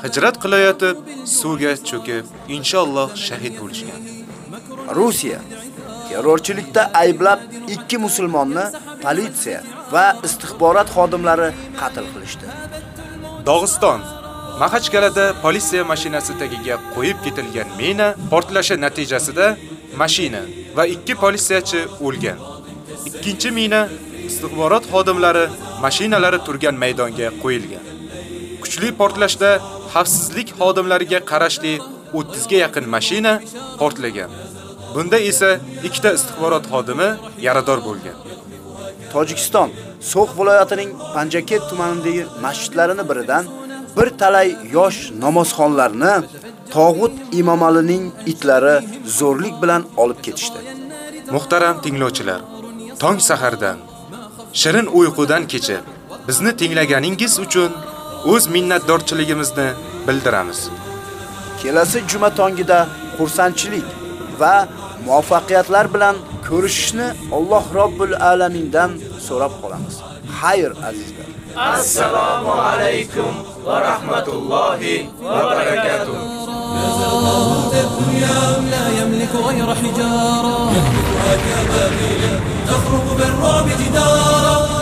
hijrat qilayotib suvga cho'kib, inshaalloh shahid bo'lishgan. Rossiya terrorchilikda ayblab ikki musulmonni politsiya va istixborot xodimlari qatl qilishdi. Dog'iston Maxachkalada politsiya mashinasi tagiga qo'yib ketilgan mina portlashi natijasida mashina va ikki politsiyachi o'lgan. Ikkinchi mina istixborot xodimlari mashinalari turgan maydonga qo'yilgan. Kuchli portlashda xavfsizlik xodimlariga qarashli 30 ga yaqin mashina portlagan. Bunda esa ikkita istixborot xodimi yarador bo'lgan. Tojikiston So'x viloyatining Panjaket tumanidagi masjidlarining biridan bir talay yosh namozxonlarni Tog'ut Imomalining itlari zo'rlik bilan olib ketishdi. Muhtaram tinglovchilar, tong sahardan shirin uyqudan kechib bizni tinglaganingiz uchun o'z minnatdorchiligimizni bildiramiz. Kelasi juma tongida xursandchilik va muvaffaqiyatlar bilan ko'rishishni Alloh Robbul alamindan so'rab qolamiz. xayr azizlar. السلام عليكم ورحمة الله وبركاته. لا يملك غير حجارة. تخرج بالرعب جدارا